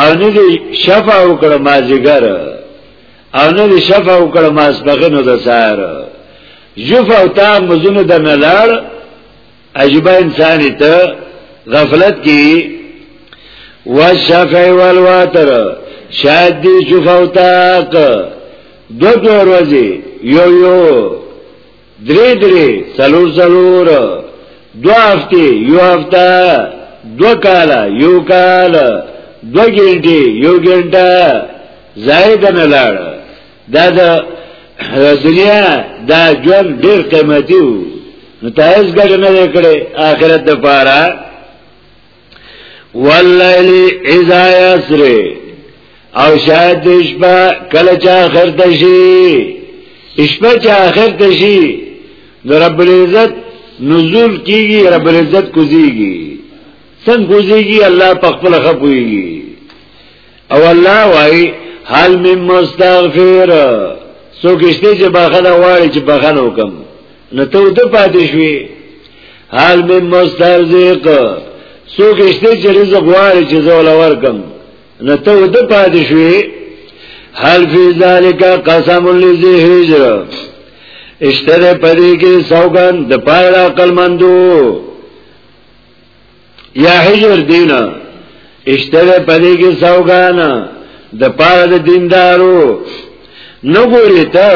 او نه دی شفع وکړه مازیګر او نه دی شفع وکړه ماسبغنو د سار جف او تا مزونو د نلار عجبه انسانی ته غفلت کی والشفع والواتر شاید دی جف او تاق دو دو روزی یو یو درې درې څلور څلور دو هفته یو هفته دو کال یو کال دو ګنټه یو ګنټه زائد نه لاړ دا د دنیا دا ژوند ډیر قیمتي وو نو تاسو ګټه نه کړې آخرت لپاره واللیل اذا یسر او شاید شپه کله چې اخر ته شي شپه چې اخر ته شي نو رب العزت نزول کیږي رب العزت کوزيږي څنګه کوزيږي الله په خپل خپويږي او الله وای حال مم مستغفر سو کشته چې بخنه واړي چې بخنه وکم نو ته د پاتې شوې حال مم مسترزق سو کشته چې رزق واړي چې زول ورکم نو ته د پاتې شوې حال فی ذالک قسم لذی هجر اشتره پدې کې سوګند د پاره عقل مندو یا حجر دینا اشتره پدې کې سوګانا د پاره د دیندارو نو ګوري ته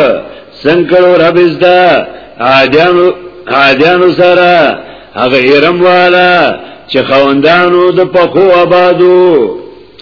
څنګه رب زدا عادیانو عادیانو سره هغه ایرم والا چې خوندانو د پخو آبادو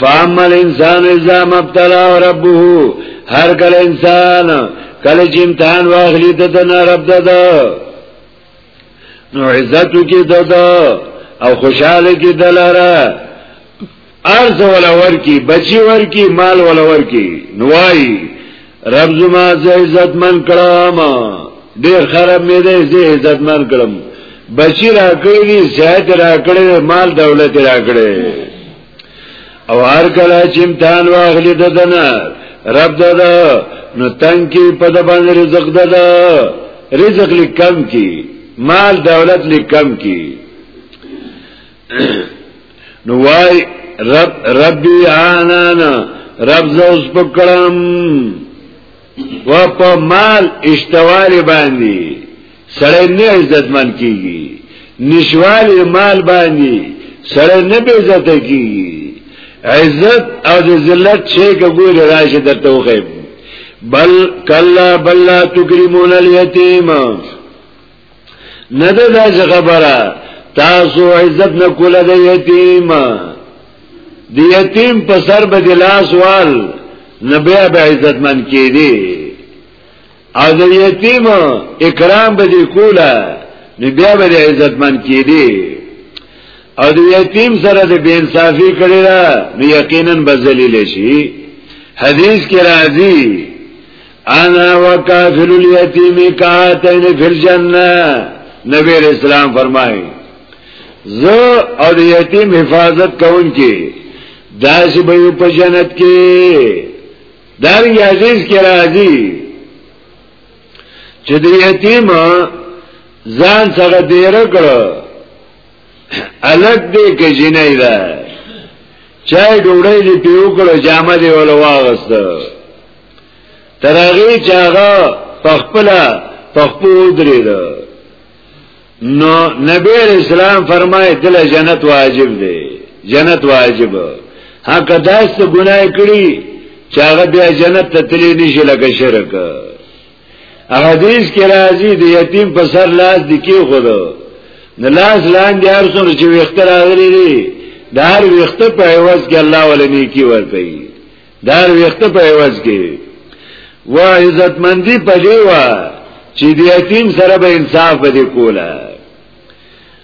فاما الانسان اذا مبتلاه ربه هر کل انسان کله چې امتحان واخلي د نه رب ددا نو عزت کې ددا او خوشاله کې دلاره ارز ولا ورکی بچی ورکی مال ولا ورکی نوای رب زما زه عزت من کړم ډیر خراب مې ده زه عزت من کړم بچی را کړی دي زیات را کړی مال دولت را کړی او هر کله چې امتحان واخلي ددنه رب ددا نو تنگ کی په د باندې رزق ددا رزق لیکم کی مال دولت لیکم کی نو وای رب ربي انانا رب زوس پکړم و په مال اشتوالي باندې سړی نه عزتمن کیږي نشوالي مال باندې سړی نه به عزت کیږي عزت او ذلت شي کوی راشه درته وخیم بل کلا بل تکرمون الیتیم نه ده دا چې خبره تاسو عزت نه کوله د یتیم د یتیم په سر به د لاس وال نه بیا به عزت من کېدی او د یتیم اکرام به دې کوله نو بیا به عزت من کېدی او د یتیم سره د بے انصافی کړی را نو یقینا به ذلیل شي حدیث کې راځي انا وکافل الیتیم کاتین فی الجنه نبی اسلام فرمایي زه او د یتیم حفاظت کوونکی داسې به یو په جنت کې دار یازیز کې راځي چې د یتیم ځان څنګه دیر کړو الګ دې کې جنای ده چای ډوړې دې پیو کړو جامه دې ول واغست ترغه چاغه پخپلا پخپو درې ده نو نبی اسلام فرمای دل جنت واجب دی جنت واجب هغه داس ګناه کړی چاغه بیا جنت ته تللی نشي لکه شرک احادیث کې راځي د یتیم په سر لاس د کې خورو د لاس لاندې هر څومره چې ویختر راغلي دي د هر ویخته په عوض کې الله ولې نیکی ورکړي د هر ویخته په عوض کې و عزتمندي په دی و چې د یتیم سره به انصاف به کوله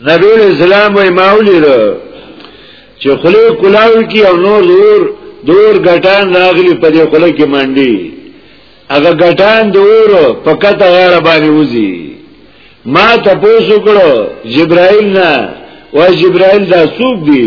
نبی علیہ السلام وی ماولی رو چې خلی کلاو کی او نور دور دور گٹان راغلی پا دی خلی کی مندی اگا گٹان دور پکت غیر بانی وزی ما تپوسو کرو جبرائیل نا و جبرائیل دا سوک دی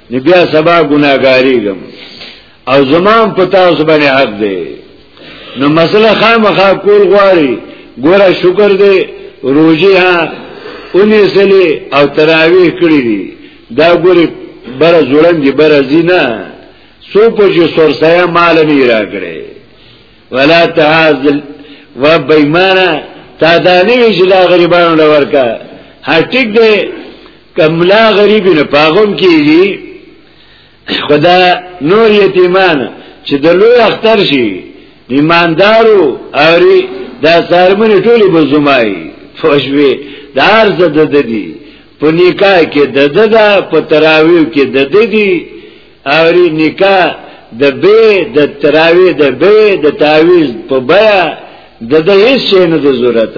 نو بیا سبا ګناګاری ګم او زمان په تاسو باندې حق دی نو مسله خامخا کول غواړي ګوره شکر دی روزي ها اونې سلی او تراویح کړی دی دا ګوره بر زړن دی بر زینا سو په جو سرسیا مال نه را کړي ولا تعذل و بېمانه تا دا نه وی چې دا غریبانو لور کا هټیک دی کملا غریب نه پاغم کیږي خدا نور یتیمان چې د لوی اختر شي ایماندارو اوري دا سرمن ټولي بزمای فوشوي دار زده ددي په نکاح کې د ددا په تراویو کې د ددي اوري نکاح د به د تراوی د به د تعویز په بیا د د هیڅ نه ضرورت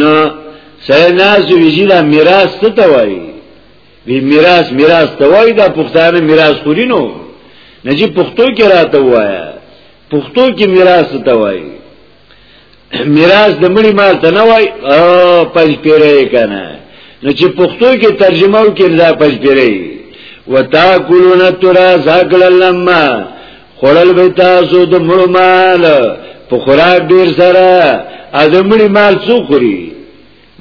نو سره ناس وی چې دا میراث څه ته وایي وی میراث میراث ته وایي دا پښتانه میراث خوري نو نه چې پښتو کې راته وایا پښتو کې میراث ته وایي میراث د مړي مال ته نه وایي او پنځ پیرې کنه نو چې پښتو کې ترجمه وکړي دا پنځ پیرې وتاکلون ترا زاکل لما خړل به تاسو د مړو مال په خوراک ډیر سره ا د مړي مال څو خوري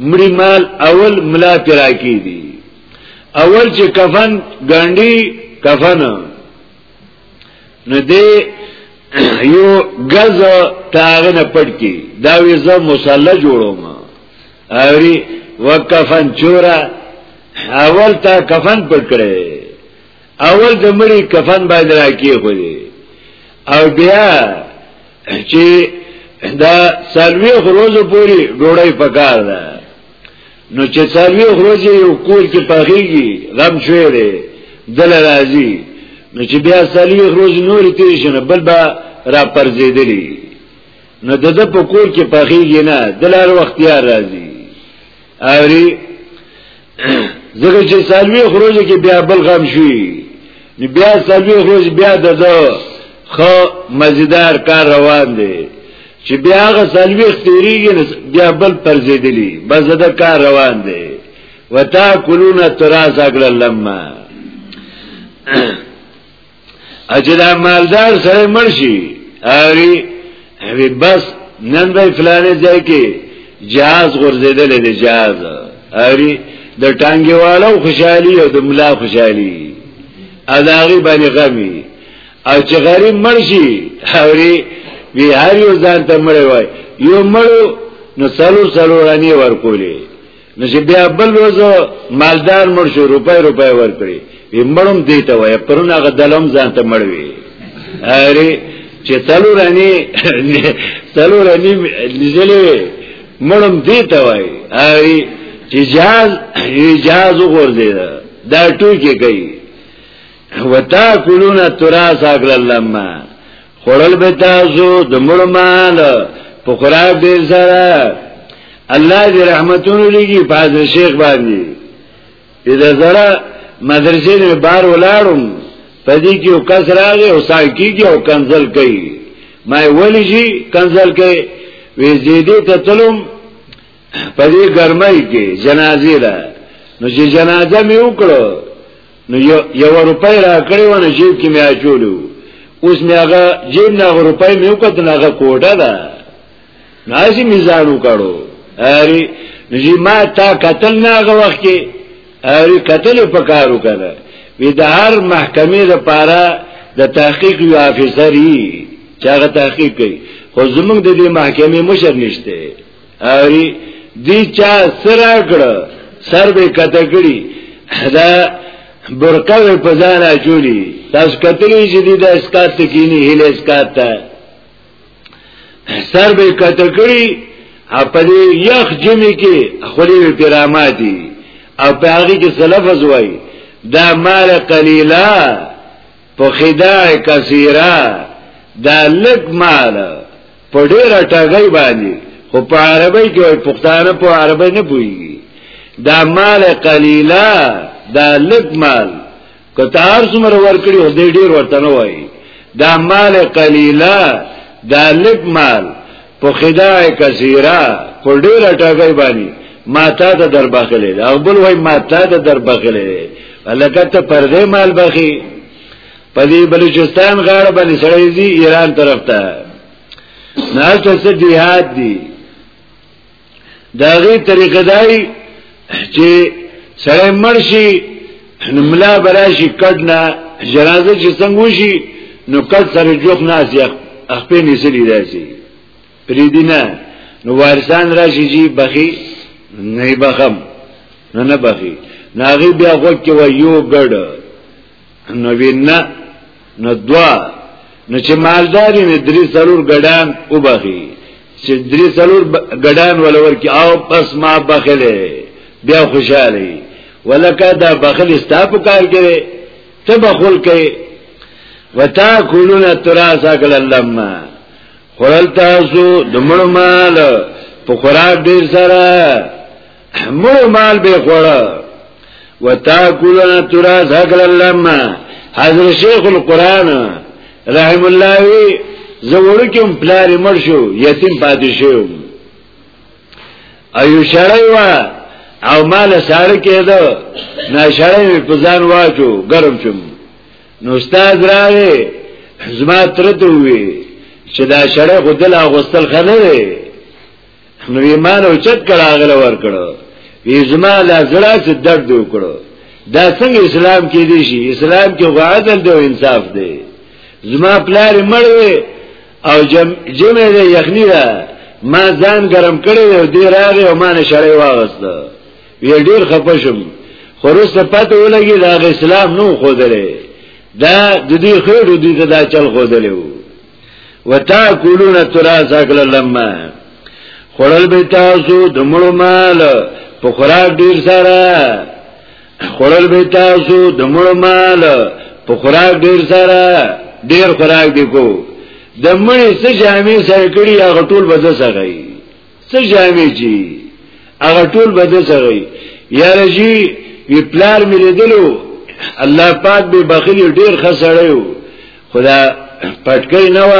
مړي مال اول ملا تراکی دي اول چې کفن ګانډي کفن نو دې یو غز تاغه نه پټ کی دا وې زه مصلی جوړوم اوري وکفن چورا اول تا کفن پټ کړي اول د مړي کفن باندې راکی خو دی او بیا چې دا سالوی خروزو پوری ډوړی پکار ده نو چې سالوی خروزو یو کور کې پخېږي غم شوی دی دل راځي نو چې بیا سالوی خروزو نور تیر شنه بل با را پرځېدلی نو د د په کور کې پخېږي نه دلار وختیار راځي اوري زګر چې سالوي خروج کې بیا بل غم شي نو بیا سالوي خروج بیا دغه خو مزیدار کار روان دی چې بیا غ سالوي تیریږي بیا بل پر زیدلی بس دا کار روان دی وتا کلون تراس اکل لما اجدا مالدار سره مرشي اری وی بس نن به فلانه ځای کې جهاز غرزیدل دی جهاز اری د ټانګي والو خوشحالي او د ملا خوشحالي اداغي باندې غمي او چې غریب مرشي اری وی هر یو ځان ته مړ وای یو مړو نو سلو سلو رانی ورکولې نو چې بیا بل ورځ مالدار مړ شو روپۍ روپۍ ورکړي وی مړم دی ته وای پرونه غ دلم ځان ته مړ وی اره چې تلو رانی تلو رانی لزلې مړم دی ته وای اره چې جاز جاز وګورځي دا ټوکی کوي وتا کولونه ترا ساګل لمه خړل به تاسو د مړ مال په خراب دې سره الله دې رحمتونو لګي فاضل شیخ باندې دې زړه مدرسې نه بار ولاړم پدې کې یو کس راغی او ساکیږي او کنزل کوي ما ولی شي کنزل کوي وې زیدې ته تلم په دې ګرمۍ کې جنازې ده نو چې جنازه مې وکړو نو یو روپۍ را کړې و نه جیب کې مې اچولو اوس مې هغه جیب نه هغه روپۍ مې وکړه نو هغه کوټه ده نو هسې مې ځان وکړو اري نو چې ما تا قتل نه هغه وخت کې اري قتل په کار وکړه وی د هر محکمې لپاره د تحقیق یو افسر یي چې هغه تحقیق کوي خو زمونږ د دې محکمې مشر نشته اری دی چا سره کړ سر به کته کړی دا برقه په ځان اچولی تاسو کتلی چې دی د اسکات ته کینی هیل اسکات ته سر به کته کړی په دې یخ جمی کې خلی به پیراماتی او په هغه کې سلفز وای دا مال قلیلا په خدای کثیره دا لک مال په ډیره ټګۍ باندې خو په عربی کې وای پښتانه په عربی نه پوهیږي دا مال قلیلا دا لږ مال که تار څومره ورکړي او دې ډیر ورته نه وای دا مال قلیلا دا لږ مال په خدای کثیره په ډیره ټګۍ باندې ما تا ته در بخلې دا بل وای ما تا ته در بخلې لکه ته پردې مال بخي په دې بلوچستان غاړه باندې سړی زی ایران طرف ته نه ته څه دیهات دی داغي طریقه دای چې سړی مرشي نو ملا براشي کډ نه جنازه چې څنګه وشي نو کډ سره جوخ نه اسی خپل نسلی راشي پرې دینه نو وارسان راشي جی بخي نه بخم نه نه بخي ناغي بیا غوږ کې و یو ګډ نو وینا نو دوا نو چې مالداري نه درې څلور ګډان وبخي چې درې څلور ګډان ولور کې او پس ما بخله بیا خوشاله ولکه دا بخل ستا په کار کې ته بخل کې وتا کولون تراسا کل لما خورل تاسو دمړو مال په خوراک ډیر سره مړو مال به خوړه وتاکلون تراث حق لما حضرت شیخ القرآن رحم الله وی زوړو کوم پلار مر شو یتیم پاتې شو ایو شړای وا او مال ساره کېده نا شړای په ځان واچو ګرم شوم نو استاد راغی زما ترته وی چې دا شړای خدل اغوستل خنه نو ایمان او چت کړه هغه ور کړو وی زما لا زړه څه درد وکړو دا څنګه اسلام کې دی شي اسلام کې غواړل دی انصاف دی زما پلار مړوي او جم جمع دی یخنی دا ما ځان گرم کړی او دی راغی او ما نه شړې واغست وی ډیر خپشم خروس ته پته ولګي دا اسلام نو خو درې دا د دې خېړو دې دا چل خو درې وو وتاکلون تراث اکل لما خړل به تاسو د مړو مال په خوراک ډیر سره خړل به تاسو د مړو مال په خوراک ډیر سره ډیر خوراک دی کو د مړي څه جامې سره کړی هغه ټول بده سره څه جامې جی هغه ټول بده سره یا رجی وی پلار مې لیدلو الله پاک به بخیل ډیر خسړیو خدا پټکې نه و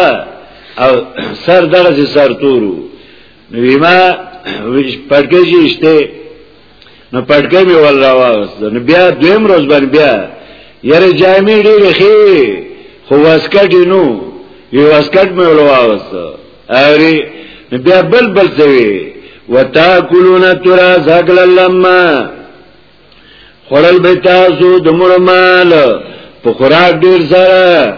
او سر دغه سر تورو ویما پټکې شته نو پټکې مې ول راوست نو بیا دویم روز باندې بیا یاره جامې ډېرې خې خو واسکټ نو یو واسکټ مې ول راوست اوري بیا بل بل څه وی وتاکلون ترا زغل لما خړل به تاسو د مړمال په خوراک ډیر سره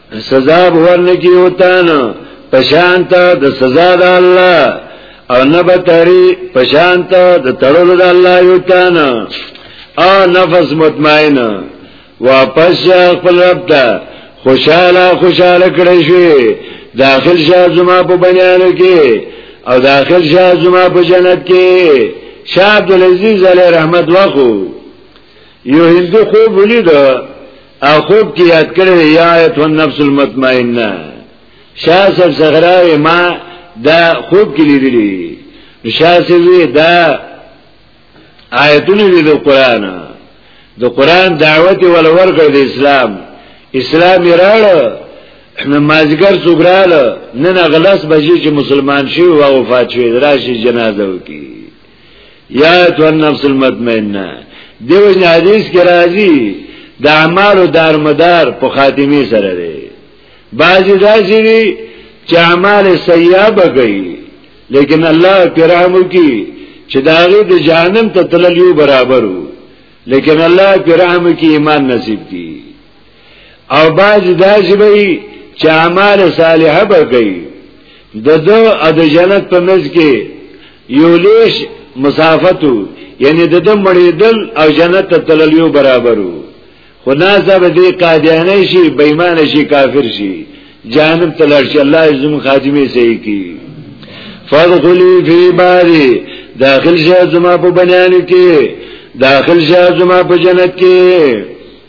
سزا ورنکی اوتانو پشانتا د سزا د الله او نه به تری پشانتا د تړلو د الله یو تان او نفس مطمئن واپس خپل رب ته خوشاله خوشاله کړی شي داخل شه زما په بنیانو کې او داخل شه زما په جنت کې شاه عبد العزيز عليه رحمت واخو یو هندو خوب ولید او خوب کې یاد کړی یا ایت النفس المطمئنه شاه صاحب صغراوی ما دا خوب کې لیدلی شاه صاحب دا آیتونه دي د قران د قران دعوت ول ورکړ د اسلام اسلام یې راړ نو مازګر سوګرال نن غلاس بجې چې مسلمان شي او وفات شي راشي جنازه وکي یا ایتو النفس المطمئنه دیو جن حدیث کې راځي د اعمال او دار مدار په خاتمه سره دی بعضی داسې دي چې اعمال سیئه بګي لیکن الله کرامو کی چې داغه د جهنم ته تلل یو برابرو لیکن الله کرامو کی ایمان نصیب کی او باز داسې به چې اعمال صالحه به کوي د دو او د جنت په منځ کې یو لیش مسافتو یعنی د دم مړیدل او جنت ته تلل یو برابرو خو نازه به دې قادیانه شي بېمانه شي کافر شي جهنم ته لړ شي الله زم خاتمه صحیح کی فدخلی فی باری داخل شه زما په بنیان کې داخل شه زما په جنت کې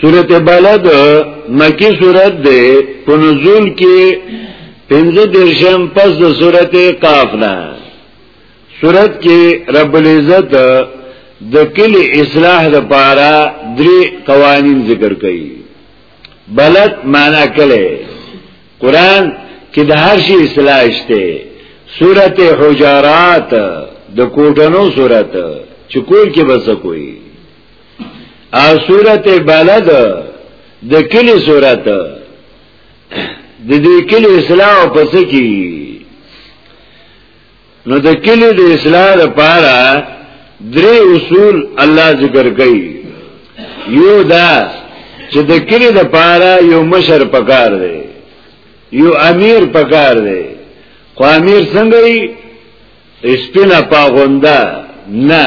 سورت بلد مکی سورت ده په نزول کې پنځه درشم پس د سورت قاف نه سورت کې رب العزت د کلی اصلاح د پاره درې قوانین ذکر کړي بلد معنا کله قران کې د هر شي اصلاح شته سورت حجرات د کوټنو سورت چې کور کې بس کوي او صورت بلد د کلی صورت د دې کلی اصلاح پس کی نو د کلی د اصلاح لپاره درې اصول الله ذکر کوي یو دا چې د کلی لپاره یو مشر پکار دی یو امیر پکار دی خو امیر څنګه یې سپینه پاغونده نه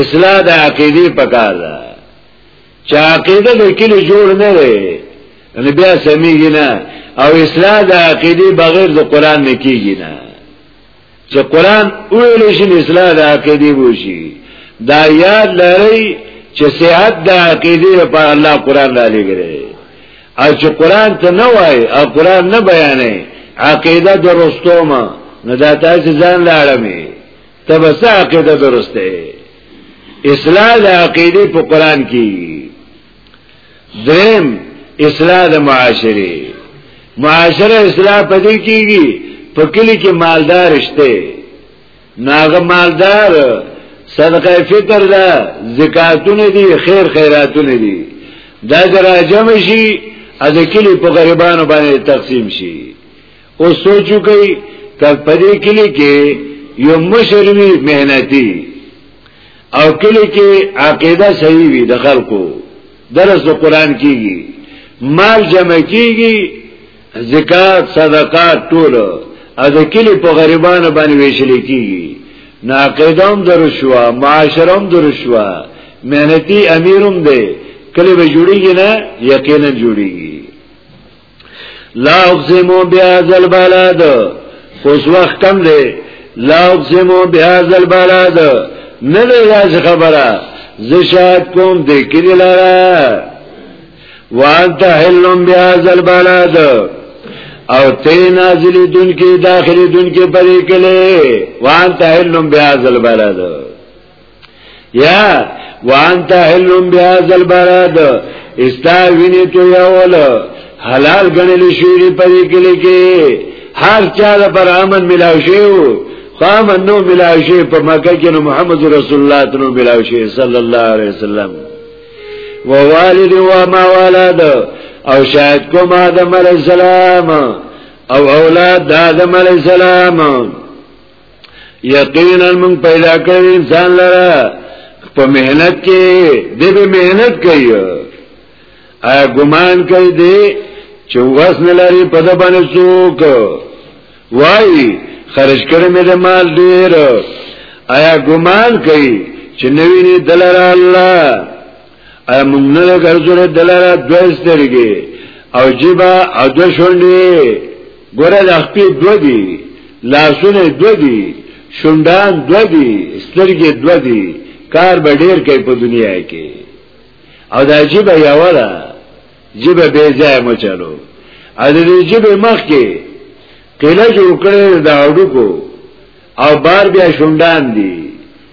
اصلاح د عقیده پکار ده چې عقیده د کلی جوړ نه وي نو بیا سمېږي نه او اصلاح د عقیده بغیر د قران نه کیږي نه چې قران ویل شي اصلاح د عقیده وشي دا یاد لري چې صحت د عقیده لپاره الله قران را لګره او چې قران ته نه وای او قران نه بیانې عقیده درستومه نو دا تاسو ځان لاړمه ته بس عقیده درسته اصلاح د عقیده په قران کې دریم اصلاح د معاشره معاشره اصلاح پدې کېږي په کلی کې مالدار شته ناغه مالدار صدقه فطر ده زکاتونه دي خیر خیراتونه دي دا دراجم شي اده کلی په غریبانو باندې تقسیم شي او سوچو کئی که پدې کلی کې یو مشر وی مهنتی او کلی کې عقیده صحیح وي د خلکو درس د قران کیږي مال جمع کیږي زکات صدقات ټول ا د کلی په غریبانو باندې ویشل کیږي نه عقیده هم درشوا معاشره هم درشوا مهنتی امیرم دی کلی به جوړیږي نه یقینا جوړیږي لا اقسمو بهذا البلد خوش وخت کم دی لا اقسمو بهذا البلد نه دی راځ خبره زشاد کوم دې کړي لاره وانت حلم بهذا البلد او ته نازلی دن کې داخلي دن کې پرې کله وانت حلم بهذا البلد یا وانت حلم بیا ذل برد استا ویني تو یول حلال غنل شوی په دې کې لکه هر چا د پر امن ملاو شیو قام نو ملاو شی په مکه کې نو محمد رسول الله تنو ملاو شی صلی الله علیه وسلم و والد و ما ولد او شاید کوم آدم علیہ السلام او اولاد آدم علیہ السلام یقینا موږ پیدا کړی انسان لره په مهنت کې دې به مهنت کوي ا ګمان کوي دې چې واس نه لري په دې باندې څوک وای خرج کړی مې د مال ډیر آیا ګمان کوي چې نوی نه دلر الله ایا موږ نه ګرځولې دلاره دوه سترګې او جبا او دوه شونډې ګوره د خپې دوه دي لاسونه دوه دي شونډان دوه دي سترګې دوه دي کار به ډیر کوي په دنیا کې او دا جبا یو ده جبا به ځای مو چلو ا دې جبا مخ کې قله جوړ کړې دا وډو او بار بیا شونډان دي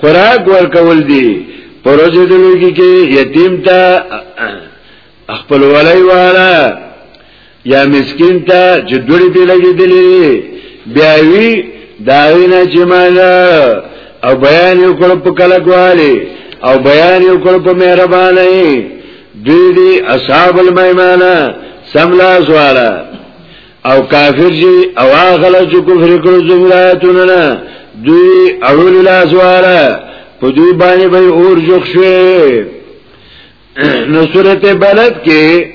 خوراک ورکول دي پروژه د لوګي کې یتیم ته خپل ولای والا یا مسکین ته چې دوړي دی لګېدلې بیا وی داوینه چې مالا او بیان یو کړ په کلکواله او بیان یو کړ په مهرباني دوی دي اصحاب المیمانه سملا سوالا او کافر جی او آغلا چو کفر کرو زمراتون نا دوی اول لاس والا پا دوی بانی بای اور جخشوی نو صورت بلد که